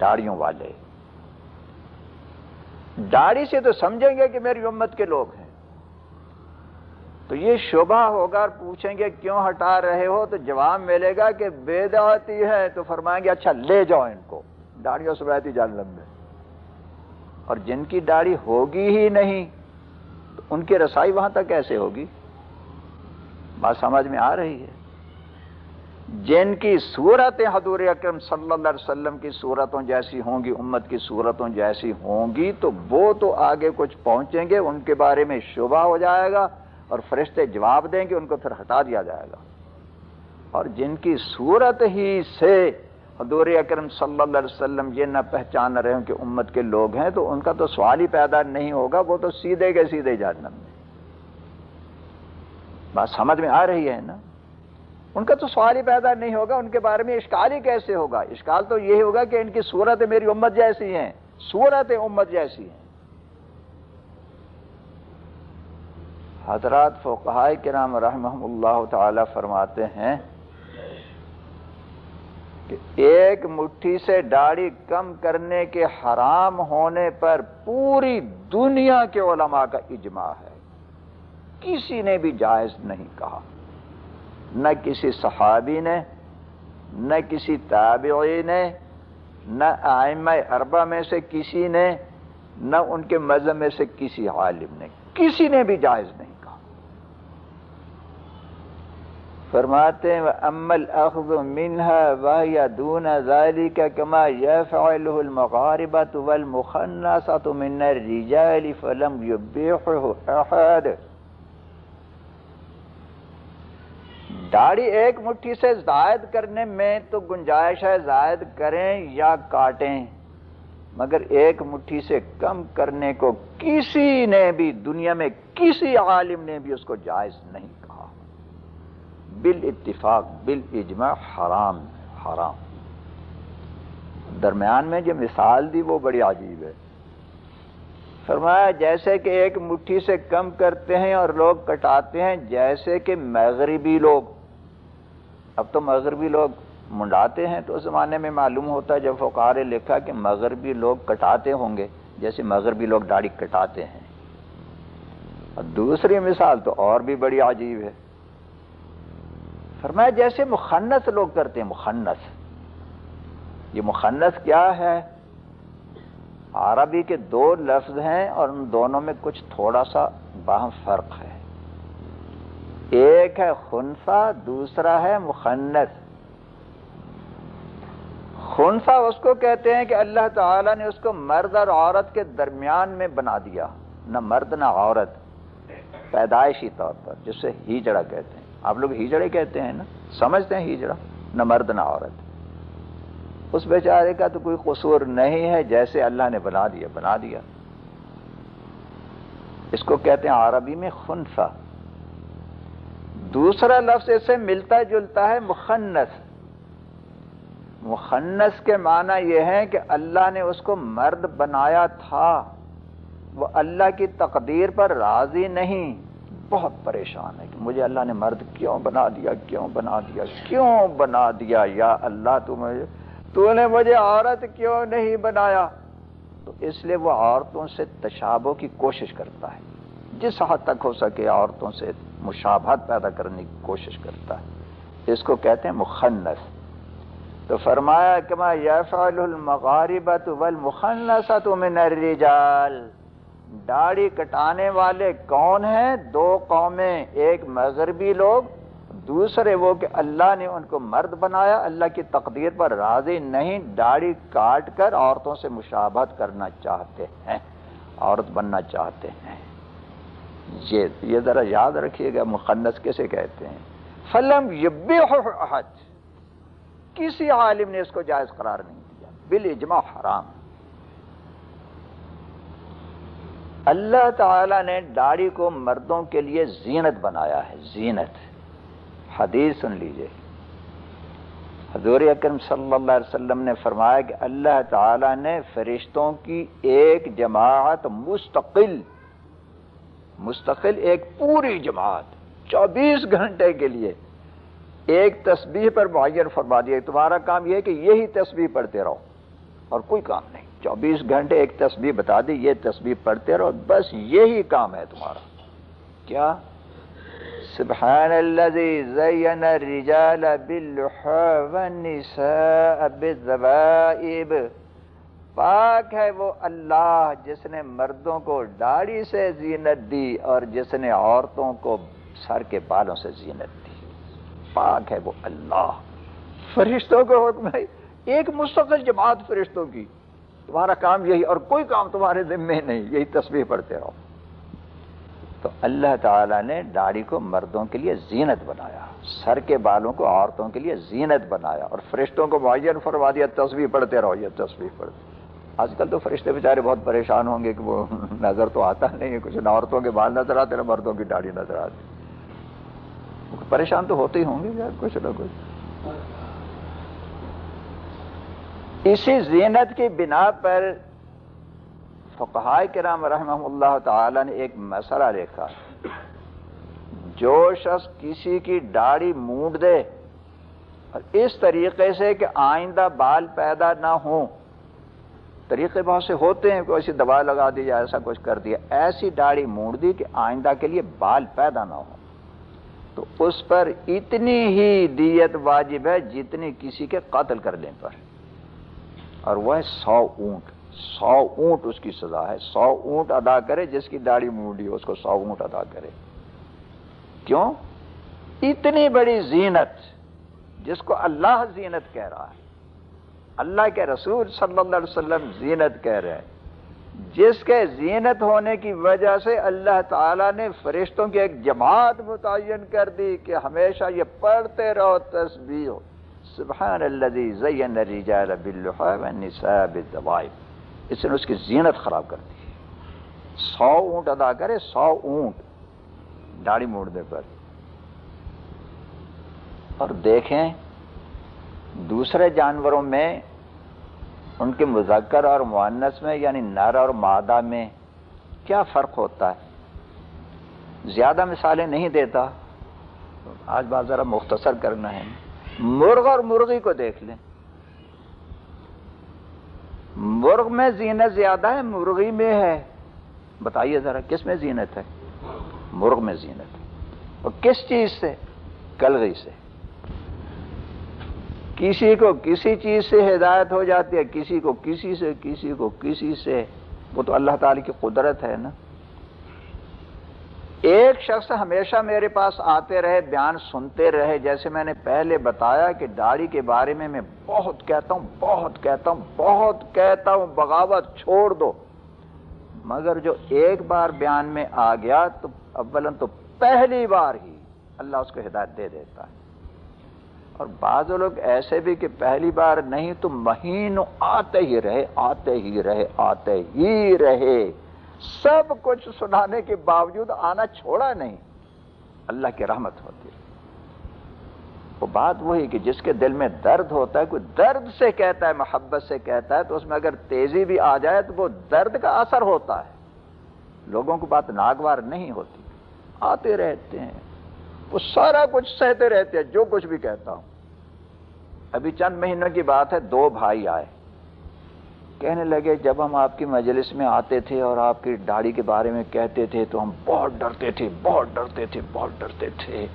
داڑیوں والے۔ داڑھی سے تو سمجھیں گے کہ میری امت کے لوگ ہیں۔ تو یہ شبہ ہوگا اور پوچھیں گے کیوں ہٹا رہے ہو؟ تو جواب ملے گا کہ بے دعوتی ہے۔ تو فرمائیں گے اچھا لے جاؤ ان کو۔ داڑیوں سے رہتی جان لمبے۔ اور جن کی داڑھی ہوگی ہی نہیں، تو ان کی رسائی وہاں تک کیسے ہوگی؟ بات سمجھ میں آ رہی ہے۔ جن کی صورت حضور اکرم صلی اللہ علیہ وسلم کی صورتوں جیسی ہوں گی، امت کی صورتوں جیسی ہوں گی، تو وہ تو آگے کچھ پہنچیں گے، ان کے بارے میں شبہ ہو جائے گا اور فرشتے جواب دیں گے، ان کو پھر ہٹا دیا جائے گا۔ اور جن کی صورت ہی سے حضور اکرم صلی اللہ علیہ وسلم یہ نہ پہچان رہے ہوں کہ امت کے لوگ ہیں، تو ان کا تو سوال ہی پیدا نہیں ہوگا، وہ تو سیدھے کے سیدھے جہنم میں۔ بات سمجھ میں آ رہی ہے نا؟ ان کا تو سوال ہی پیدا نہیں ہوگا، ان کے بارے میں اشکال ہی کیسے ہوگا؟ اشکال تو یہی ہوگا کہ ان کی صورت میری امت جیسی ہیں صورت امت جیسی ہیں۔ حضرات فوقہ کرام رحمہ اللہ تعالی فرماتے ہیں کہ ایک مٹھی سے داڑھی کم کرنے کے حرام ہونے پر پوری دنیا کے علماء کا اجماع ہے۔ کسی نے بھی جائز نہیں کہا۔ نہ کسی صحابی نے، نہ کسی تابعی نے، نہ آئمہ اربا میں سے کسی نے، نہ ان کے مذہب میں سے کسی عالم نے، کسی نے بھی جائز نہیں کہا۔ فرماتے ہیں اما الاخذ منها وهي دون ذالی ذلك كما يفعله المغاربة والمخنصة من الرجال فلم يبيحه احد داڑھی ایک مٹھی سے زائد کرنے میں تو گنجائش ہے زائد کریں یا کاٹیں۔ مگر ایک مٹھی سے کم کرنے کو کسی نے بھی دنیا میں کسی عالم نے بھی اس کو جائز نہیں کہا۔ بال اتفاق بال اجماع حرام حرام۔ درمیان میں جو مثال دی وہ بڑی عجیب ہے۔ فرمایا، جیسے کہ ایک مٹھی سے کم کرتے ہیں اور لوگ کٹاتے ہیں، جیسے کہ مغربی لوگ۔ اب تو مغربی لوگ منڈاتے ہیں تو اس زمانے میں معلوم ہوتا ہے، جب فقار لکھا کہ مغربی لوگ کٹاتے ہوں گے، جیسے مغربی لوگ داڑھی کٹاتے ہیں۔ اور دوسری مثال تو اور بھی بڑی عجیب ہے۔ فرمایا، جیسے مخنس لوگ کرتے ہیں مخنس یہ مخنس کیا ہے؟ عربی کے دو لفظ ہیں اور ان دونوں میں کچھ تھوڑا سا باہم فرق ہے۔ ایک ہے خنسا دوسرا ہے مخنس خنسا اس کو کہتے ہیں کہ اللہ تعالی نے اس کو مرد اور عورت کے درمیان میں بنا دیا۔ نہ مرد نہ عورت۔ پیدائشی طور پر، جسے ہی جڑا کہتے ہیں۔ آپ لوگ ہیجڑے کہتے ہیں نا؟ سمجھتے ہیں ہیجڑا؟ نہ مرد نہ عورت۔ اس بیچارے کا تو کوئی قصور نہیں ہے جیسے اللہ نے بنا دیا بنا دیا۔ اس کو کہتے ہیں عربی میں خنفا دوسرا لفظ اس سے ملتا جلتا ہے مخنس مخنس کے معنی یہ ہے کہ اللہ نے اس کو مرد بنایا تھا۔ وہ اللہ کی تقدیر پر راضی نہیں۔ بہت پریشان ہے کہ مجھے اللہ نے مرد کیوں بنا دیا، کیوں بنا دیا، کیوں بنا دیا؟ یا اللہ تو مجھے تو نے مجھے عورت کیوں نہیں بنایا؟ تو اس لیے وہ عورتوں سے تشابوں کی کوشش کرتا ہے۔ جس حد تک ہو سکے عورتوں سے مشابہت پیدا کرنے کی کوشش کرتا ہے۔ اس کو کہتے ہیں مخنس تو فرمایا کہ میں یفعل المغاربت والمخنسۃ من الرجال۔ داڑھی کٹانے والے کون ہیں؟ دو قومیں، ایک مغربی لوگ دوسرے وہ کہ اللہ نے ان کو مرد بنایا، اللہ کی تقدیر پر راضی نہیں، داڑھی کاٹ کر عورتوں سے مشابہت کرنا چاہتے ہیں، عورت بننا چاہتے ہیں۔ یہ یہ ذرا یاد رکھیے گا مخنص کیسے کہتے ہیں؟ فلم حج کسی عالم نے اس کو جائز قرار نہیں دیا۔ بل اجماع حرام۔ اللہ تعالی نے داڑھی کو مردوں کے لیے زینت بنایا ہے، زینت۔ حدیث سن لیجیے۔ حضور اکرم صلی اللہ علیہ وسلم نے فرمایا کہ اللہ تعالی نے فرشتوں کی ایک جماعت مستقل مستقل ایک پوری جماعت، چوبیس گھنٹے کے لیے ایک تسبیح پر معین فرما دیا تمہارا کام یہ ہے کہ یہی تسبیح پڑھتے رہو، اور کوئی کام نہیں۔ چوبیس گھنٹے ایک تسبیح بتا دی، یہ تسبیح پڑھتے رہو، بس یہی کام ہے تمہارا۔ کیا؟ سبحان الذي زين الرجال والنساء بالذبائب پاک ہے وہ اللہ جس نے مردوں کو داڑھی سے زینت دی اور جس نے عورتوں کو سر کے بالوں سے زینت دی۔ پاک ہے وہ اللہ۔ فرشتوں کو حکم ہے، ایک مستقل جماعت فرشتوں کی۔ تمہارا کام یہی، اور کوئی کام تمہارے ذمے نہیں، یہی تصویر پڑھتے رہو۔ تو اللہ تعالیٰ نے داڑھی کو مردوں کے لیے زینت بنایا، سر کے بالوں کو عورتوں کے لیے زینت بنایا اور فرشتوں کو معین فرما دیا تصویر پڑھتے رہو، یہ تصویر پڑھتے۔ آج کل تو فرشتے بیچارے بہت پریشان ہوں گے کہ وہ نظر تو آتا نہیں ہے کچھ نہ عورتوں کے بال نظر آتے، نہ مردوں کی داڑھی نظر آتی۔ پریشان تو ہوتے ہی ہوں گے یار، کچھ نہ کچھ۔ اسی زینت کی بنا پر فقہائے کرام رحمہ اللہ تعالی نے ایک مسئلہ لکھا۔ جو شخص کسی کی داڑھی مونڈ دے اور اس طریقے سے کہ آئندہ بال پیدا نہ ہوں طریقے بہت سے ہوتے ہیں، کوئی ایسی دوا لگا دی یا ایسا کچھ کر دیا۔ ایسی داڑھی مونڈ دی کہ آئندہ کے لیے بال پیدا نہ ہو۔ تو اس پر اتنی ہی دیت واجب ہے جتنی کسی کے قتل کرنے پر۔ اور وہ ہے سو اونٹ۔ سو اونٹ اس کی سزا ہے۔ سو اونٹ ادا کرے جس کی داڑھی مونڈی ہو، اس کو سو اونٹ ادا کرے۔ کیوں؟ اتنی بڑی زینت جس کو اللہ زینت کہہ رہا ہے۔ اللہ کے رسول صلی اللہ علیہ وسلم زینت کہہ رہے ہیں۔ جس کے زینت ہونے کی وجہ سے اللہ تعالیٰ نے فرشتوں کی ایک جماعت متعین کر دی کہ ہمیشہ یہ پڑھتے رہو تصویر سبحان الذي زين الرجال باللحى والنساء بالذوائب اس نے اس کی زینت خراب کر دی۔ سو اونٹ ادا کرے، سو اونٹ داڑھی موڑنے پر۔ اور دیکھیں، دوسرے جانوروں میں، ان کے مذکر اور معنس میں یعنی نر اور مادہ میں کیا فرق ہوتا ہے؟ زیادہ مثالیں نہیں دیتا۔ آج بات ذرا مختصر کرنا ہے۔ مرغ اور مرغی کو دیکھ لیں۔ مرغ میں زینت زیادہ ہے، مرغی میں ہے۔ بتائیے ذرا، کس میں زینت ہے؟ مرغ میں زینت ہے۔ اور کس چیز سے؟ کلغی سے۔ کسی کو کسی چیز سے ہدایت ہو جاتی ہے، کسی کو کسی سے، کسی کو کسی سے۔ وہ تو اللہ تعالی کی قدرت ہے نا۔ ایک شخص ہمیشہ میرے پاس آتے رہے، بیان سنتے رہے۔ جیسے میں نے پہلے بتایا کہ داڑھی کے بارے میں میں بہت کہتا ہوں، بہت کہتا ہوں، بہت کہتا ہوں، بغاوت چھوڑ دو۔ مگر جو ایک بار بیان میں آ گیا تو اولن تو پہلی بار ہی اللہ اس کو ہدایت دے دیتا ہے۔ اور بعض لوگ ایسے بھی کہ پہلی بار نہیں تو مہینوں آتے ہی رہے، آتے ہی رہے، آتے ہی رہے۔ سب کچھ سنانے کے باوجود آنا چھوڑا نہیں۔ اللہ کی رحمت ہوتی ہے۔ وہ بات وہی کہ جس کے دل میں درد ہوتا ہے، کوئی درد سے کہتا ہے، محبت سے کہتا ہے، تو اس میں اگر تیزی بھی آ جائے تو وہ درد کا اثر ہوتا ہے۔ لوگوں کو بات ناگوار نہیں ہوتی۔ آتے رہتے ہیں۔ وہ سارا کچھ سہتے رہتے ہیں، جو کچھ بھی کہتا ہوں۔ ابھی چند مہینوں کی بات ہے، دو بھائی آئے۔ کہنے لگے، جب ہم آپ کی مجلس میں آتے تھے اور آپ کی داڑھی کے بارے میں کہتے تھے تو ہم بہت ڈرتے تھے، بہت ڈرتے تھے، بہت ڈرتے تھے۔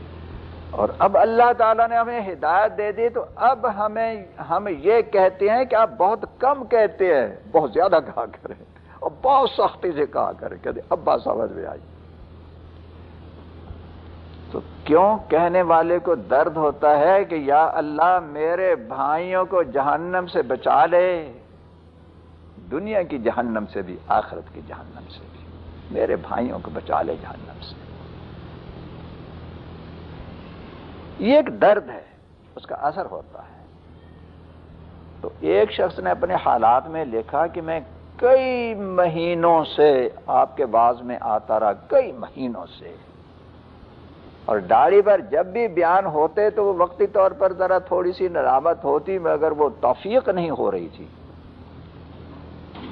اور اب اللہ تعالیٰ نے ہمیں ہدایت دے دی تو اب ہمیں، ہم یہ کہتے ہیں کہ آپ بہت کم کہتے ہیں، بہت زیادہ کہا کریں اور بہت سختی سے کہا کریں کہتے اب بات سمجھ میں آئی۔ تو کیوں کہنے والے کو درد ہوتا ہے کہ یا اللہ میرے بھائیوں کو جہنم سے بچا لے؟ دنیا کی جہنم سے بھی، آخرت کی جہنم سے بھی۔ میرے بھائیوں کو بچا لے جہنم سے۔ یہ ایک درد ہے، اس کا اثر ہوتا ہے۔ تو ایک شخص نے اپنے حالات میں لکھا کہ میں کئی مہینوں سے آپ کے باز میں آتا رہا، کئی مہینوں سے۔ اور داڑھی پر جب بھی بیان ہوتے تو وہ وقتی طور پر ذرا تھوڑی سی نرامت ہوتی، مگر وہ توفیق نہیں ہو رہی تھی۔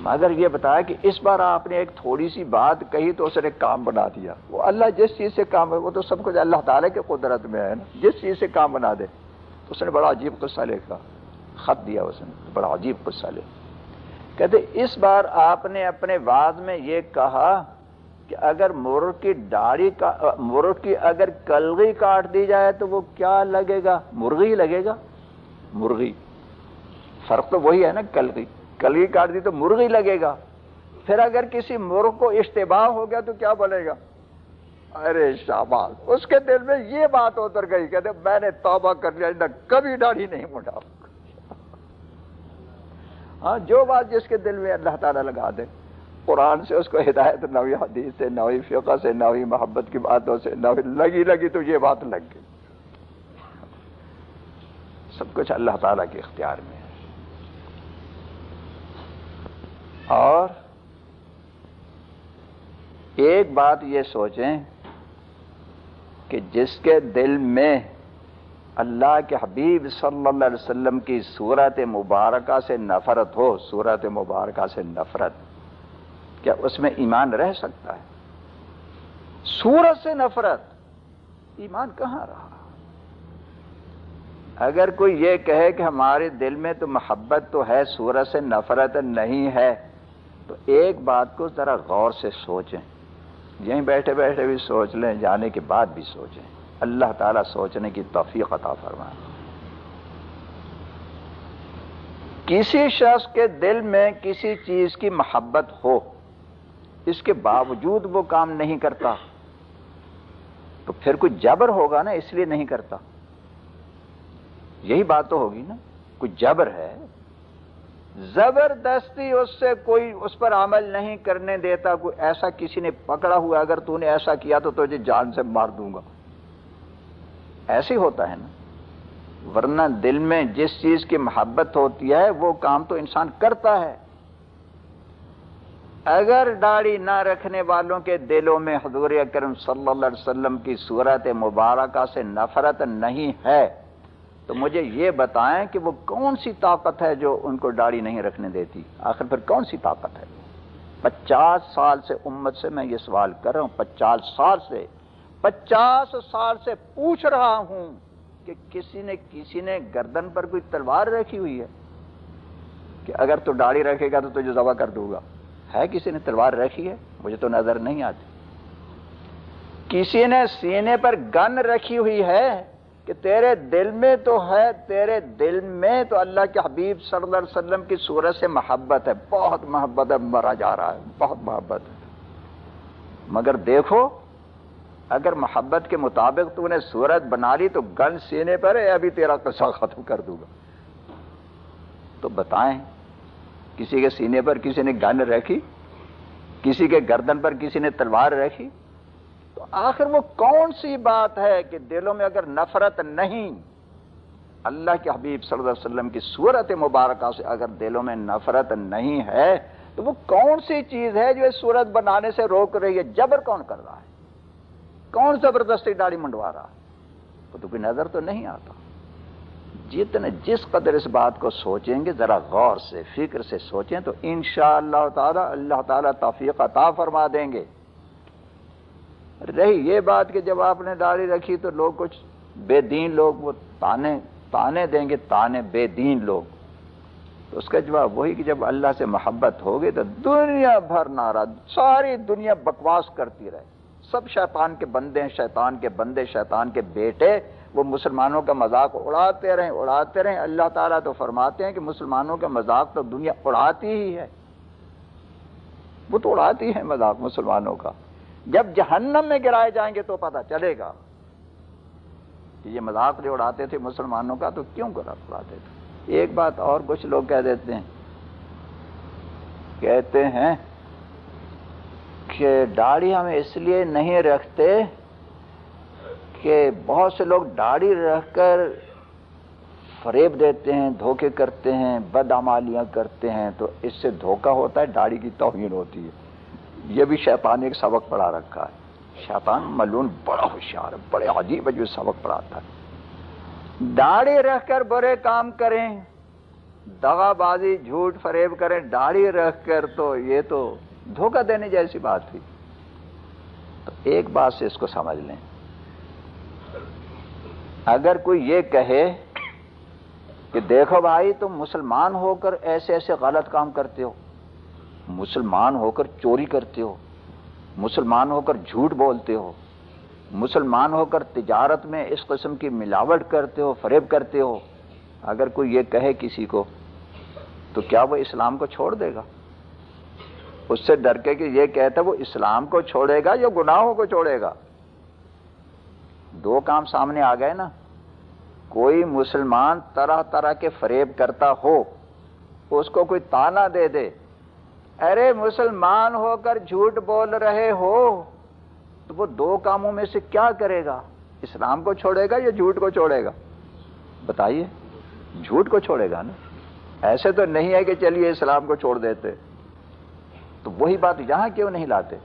مگر یہ بتایا کہ اس بار آپ نے ایک تھوڑی سی بات کہی تو اس نے کام بنا دیا۔ وہ اللہ جس چیز سے کام ہے وہ تو سب کچھ اللہ تعالیٰ کے قدرت میں ہے نا۔ جس چیز سے کام بنا دے۔ تو اس نے بڑا عجیب قصہ لکھا۔ خط دیا اس نے۔ بڑا عجیب قصہ لے کہتے اس بار آپ نے اپنے بعد میں یہ کہا کہ اگر مرغ کی داڑھی کا مرغ کی اگر کلغی کاٹ دی جائے تو وہ کیا لگے گا؟ مرغی لگے گا؟ مرغی۔ فرق تو وہی ہے نا کلغی کلگی کاٹ دی تو مرغی لگے گا۔ پھر اگر کسی مرغ کو اشتباہ ہو گیا تو کیا بولے گا؟ ارے شاباز اس کے دل میں یہ بات اتر گئی کہتے میں نے توبہ کر لیا، نہ کبھی ڈاڑھی نہیں مڈا ہاں جو بات جس کے دل میں اللہ تعالیٰ لگا دے، قرآن سے اس کو ہدایت، نوی حدیث سے، نوی فقہ سے، نوی محبت کی باتوں سے، نوی لگی لگی تو یہ بات لگ گئی۔ سب کچھ اللہ تعالیٰ کے اختیار میں اور ایک بات یہ سوچیں کہ جس کے دل میں اللہ کے حبیب صلی اللہ علیہ وسلم کی صورت مبارکہ سے نفرت ہو، صورت مبارکہ سے نفرت، کیا اس میں ایمان رہ سکتا ہے؟ سورت سے نفرت، ایمان کہاں رہا؟ اگر کوئی یہ کہے کہ ہمارے دل میں تو محبت تو ہے سورت سے نفرت نہیں ہے تو ایک بات کو ذرا غور سے سوچیں۔ یہیں بیٹھے بیٹھے بھی سوچ لیں، جانے کے بعد بھی سوچیں۔ اللہ تعالیٰ سوچنے کی توفیق عطا فرمائے۔ کسی شخص کے دل میں کسی چیز کی محبت ہو، اس کے باوجود وہ کام نہیں کرتا، تو پھر کوئی جبر ہوگا نا، اس لیے نہیں کرتا۔ یہی بات تو ہوگی نا کوئی جبر ہے۔ زبردستی اس سے کوئی اس پر عمل نہیں کرنے دیتا، کوئی ایسا کسی نے پکڑا ہوا، اگر تو نے ایسا کیا تو تجھے جان سے مار دوں گا۔ ایسے ہوتا ہے نا۔ ورنہ دل میں جس چیز کی محبت ہوتی ہے، وہ کام تو انسان کرتا ہے۔ اگر داڑھی نہ رکھنے والوں کے دلوں میں حضور اکرم صلی اللہ علیہ وسلم کی صورت مبارکہ سے نفرت نہیں ہے تو مجھے یہ بتائیں کہ وہ کون سی طاقت ہے جو ان کو داڑھی نہیں رکھنے دیتی؟ آخر پھر کون سی طاقت ہے؟ پچاس سال سے امت سے میں یہ سوال کر رہا ہوں، پچاس سال سے، پچاس سال سے پوچھ رہا ہوں کہ کسی نے کسی نے گردن پر کوئی تلوار رکھی ہوئی ہے؟ کہ اگر تو داڑھی رکھے گا تو تجھے ذبح کر دوں گا۔ ہے کسی نے تلوار رکھی ہے؟ مجھے تو نظر نہیں آتی۔ کسی نے سینے پر گن رکھی ہوئی ہے؟ کہ تیرے دل میں تو ہے، تیرے دل میں تو اللہ کے حبیب صلی اللہ علیہ وسلم کی صورت سے محبت ہے، بہت محبت ہے، مرا جا رہا ہے، بہت محبت ہے۔ مگر دیکھو، اگر محبت کے مطابق تو نے صورت بنا لی تو گن سینے پر ہے، ابھی تیرا قصہ ختم کر دوں گا۔ تو بتائیں، کسی کے سینے پر کسی نے گن رکھی؟ کسی کے گردن پر کسی نے تلوار رکھی؟ تو آخر وہ کون سی بات ہے کہ دلوں میں اگر نفرت نہیں، اللہ کے حبیب صلی اللہ علیہ وسلم کی صورت مبارکہ سے اگر دلوں میں نفرت نہیں ہے، تو وہ کون سی چیز ہے جو اس صورت بنانے سے روک رہی ہے؟ جبر کون کر رہا ہے؟ کون زبردستی داڑھی منڈوا رہا ہے؟ وہ تو کوئی نظر تو نہیں آتا۔ جتنے جس قدر اس بات کو سوچیں گے، ذرا غور سے، فکر سے سوچیں تو انشاءاللہ اللہ تعالی اللہ تعالیٰ توفیق عطا فرما دیں گے۔ رہی۔ یہ بات کہ جب آپ نے داڑھی رکھی تو لوگ کچھ بے دین لوگ وہ تانے تانے دیں گے، تانے بے دین لوگ۔ تو اس کا جواب وہی کہ جب اللہ سے محبت ہوگی تو دنیا بھر نارا ساری دنیا بکواس کرتی رہے۔ سب شیطان کے بندے ہیں، شیطان کے بندے، شیطان کے بیٹے۔ وہ مسلمانوں کا مذاق اڑاتے رہیں اڑاتے رہیں۔ اللہ تعالیٰ تو فرماتے ہیں کہ مسلمانوں کا مذاق تو دنیا اڑاتی ہی ہے۔ وہ تو اڑاتی ہے مذاق مسلمانوں کا۔ جب جہنم میں گرائے جائیں گے تو پتہ چلے گا کہ یہ مذاق جو اڑاتے تھے مسلمانوں کا تو کیوں اڑاتے تھے؟ ایک بات اور کچھ لوگ کہہ دیتے ہیں۔ کہتے ہیں کہ داڑھی ہم اس لیے نہیں رکھتے کہ بہت سے لوگ داڑھی رکھ کر فریب دیتے ہیں، دھوکے کرتے ہیں، بدعمالیاں کرتے ہیں، تو اس سے دھوکہ ہوتا ہے، داڑھی کی توہین ہوتی ہے۔ یہ بھی شیطان ایک سبق پڑھا رکھا ہے۔ شیطان ملون بڑا ہوشیار ہے، بڑے عجیب جو سبق پڑھاتا ہے۔ داڑھی رکھ کر برے کام کریں، دغا بازی جھوٹ فریب کریں، داڑھی رکھ کر تو یہ تو دھوکہ دینے جیسی بات تھی تو ایک بات سے اس کو سمجھ لیں۔ اگر کوئی یہ کہے کہ دیکھو بھائی تم مسلمان ہو کر ایسے ایسے غلط کام کرتے ہو مسلمان ہو کر چوری کرتے ہو، مسلمان ہو کر جھوٹ بولتے ہو، مسلمان ہو کر تجارت میں اس قسم کی ملاوٹ کرتے ہو، فریب کرتے ہو، اگر کوئی یہ کہے کسی کو، تو کیا وہ اسلام کو چھوڑ دے گا؟ اس سے ڈر کے کہ یہ کہتا وہ اسلام کو چھوڑے گا یا گناہوں کو چھوڑے گا؟ دو کام سامنے آ گئے نا۔ کوئی مسلمان طرح طرح کے فریب کرتا ہو، اس کو کوئی تانا دے دے ارے مسلمان ہو کر جھوٹ بول رہے ہو، تو وہ دو کاموں میں سے کیا کرے گا؟ اسلام کو چھوڑے گا یا جھوٹ کو چھوڑے گا؟ بتائیے، جھوٹ کو چھوڑے گا نا؟ ایسے تو نہیں ہے کہ چلیے اسلام کو چھوڑ دیتے، تو وہی بات یہاں کیوں نہیں لاتے؟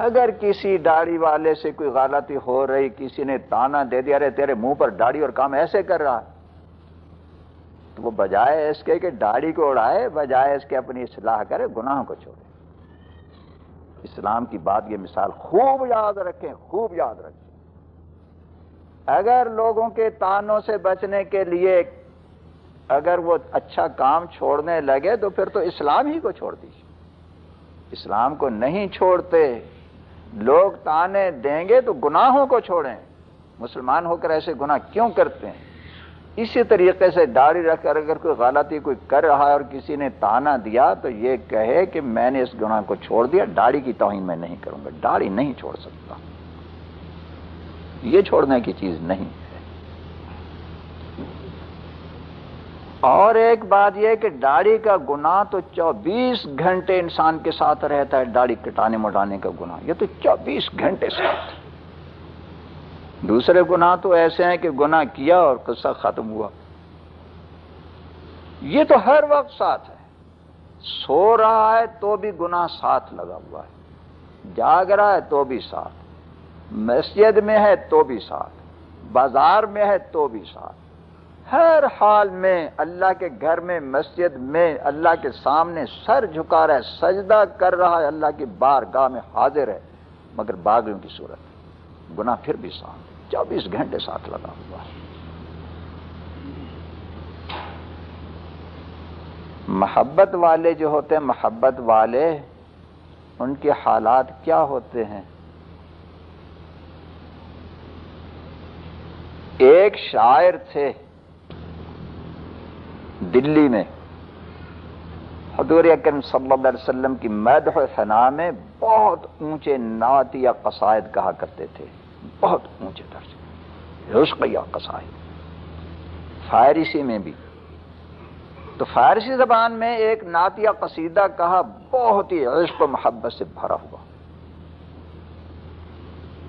اگر کسی داڑھی والے سے کوئی غلطی ہو رہی، کسی نے تانا دے دیا رہے تیرے منہ پر داڑھی اور کام ایسے کر رہا تو وہ بجائے اس کے کہ داڑھی کو اڑائے، بجائے اس کے اپنی اصلاح کرے، گناہوں کو چھوڑے۔ اسلام کی بات یہ مثال خوب یاد رکھیں، خوب یاد رکھیں۔ اگر لوگوں کے تانوں سے بچنے کے لیے اگر وہ اچھا کام چھوڑنے لگے تو پھر تو اسلام ہی کو چھوڑ دیجیے اسلام کو نہیں چھوڑتے، لوگ تانے دیں گے تو گناہوں کو چھوڑیں۔ مسلمان ہو کر ایسے گناہ کیوں کرتے ہیں؟ اسی طریقے سے داڑھی رکھ کر اگر کوئی غلطی کوئی کر رہا ہے اور کسی نے تانا دیا تو یہ کہے کہ میں نے اس گناہ کو چھوڑ دیا، داڑھی کی توہین میں نہیں کروں گا، داڑھی نہیں چھوڑ سکتا۔ یہ چھوڑنے کی چیز نہیں ہے۔ اور ایک بات یہ کہ داڑھی کا گناہ تو چوبیس گھنٹے انسان کے ساتھ رہتا ہے، داڑھی کٹانے مٹانے کا گناہ، یہ تو چوبیس گھنٹے ساتھ دوسرے گناہ تو ایسے ہیں کہ گناہ کیا اور قصہ ختم ہوا۔ یہ تو ہر وقت ساتھ ہے۔ سو رہا ہے تو بھی گناہ ساتھ لگا ہوا ہے۔ جاگ رہا ہے تو بھی ساتھ۔ مسجد میں ہے تو بھی ساتھ۔ بازار میں ہے تو بھی ساتھ۔ ہر حال میں اللہ کے گھر میں، مسجد میں اللہ کے سامنے سر جھکا رہا ہے، سجدہ کر رہا ہے، اللہ کی بار گاہ میں حاضر ہے۔ مگر باغیوں کی صورت، گناہ پھر بھی ساتھ۔ چوبیس گھنٹے ساتھ لگا ہوا ہے۔ محبت والے جو ہوتے ہیں، محبت والے، ان کے حالات کیا ہوتے ہیں؟ ایک شاعر تھے دلی میں، حضور اکرم صلی اللہ علیہ وسلم کی مدح ثنا میں بہت اونچے نعت یا قصائد کہا کرتے تھے۔ بہت اونچے درجے رشق یا قصائد فارسی میں بھی۔ تو فارسی زبان میں ایک نعتیہ قصیدہ کہا بہت ہی عشق و محبت سے بھرا ہوا۔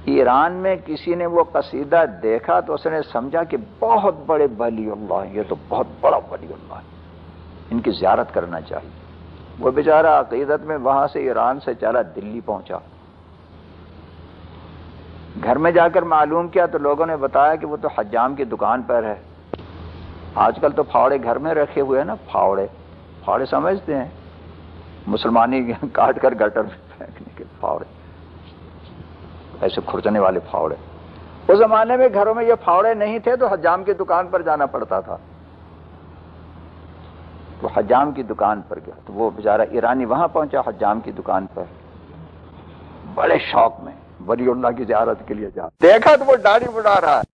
ایران میں کسی نے وہ قصیدہ دیکھا تو اس نے سمجھا کہ بہت بڑے ولی اللہ یہ تو بہت بڑا ولی اللہ ہے۔ ان کی زیارت کرنا چاہیے۔ وہ بیچارہ عقیدت میں وہاں سے ایران سے چلا دلی پہنچا۔ گھر میں جا کر معلوم کیا تو لوگوں نے بتایا کہ وہ تو حجام کی دکان پر ہے۔ آج کل تو پھاوڑے گھر میں رکھے ہوئے ہیں نا، پھاوڑے۔ پھاوڑے سمجھتے ہیں۔ مسلمانی کاٹ کر گٹر میں پھینکنے کے پھاوڑے۔ ایسے کھرچنے والے پھاوڑے۔ اس زمانے میں گھروں میں یہ پھاوڑے نہیں تھے تو حجام کی دکان پر جانا پڑتا تھا۔ تو حجام کی دکان پر گیا۔ تو وہ بیچارہ ایرانی وہاں پہنچا حجام کی دکان پر۔ بڑے شوق میں۔ ولی اللہ کی زیارت کے لیے جا۔ دیکھا تو وہ داڑھی بڑھا رہا ہے۔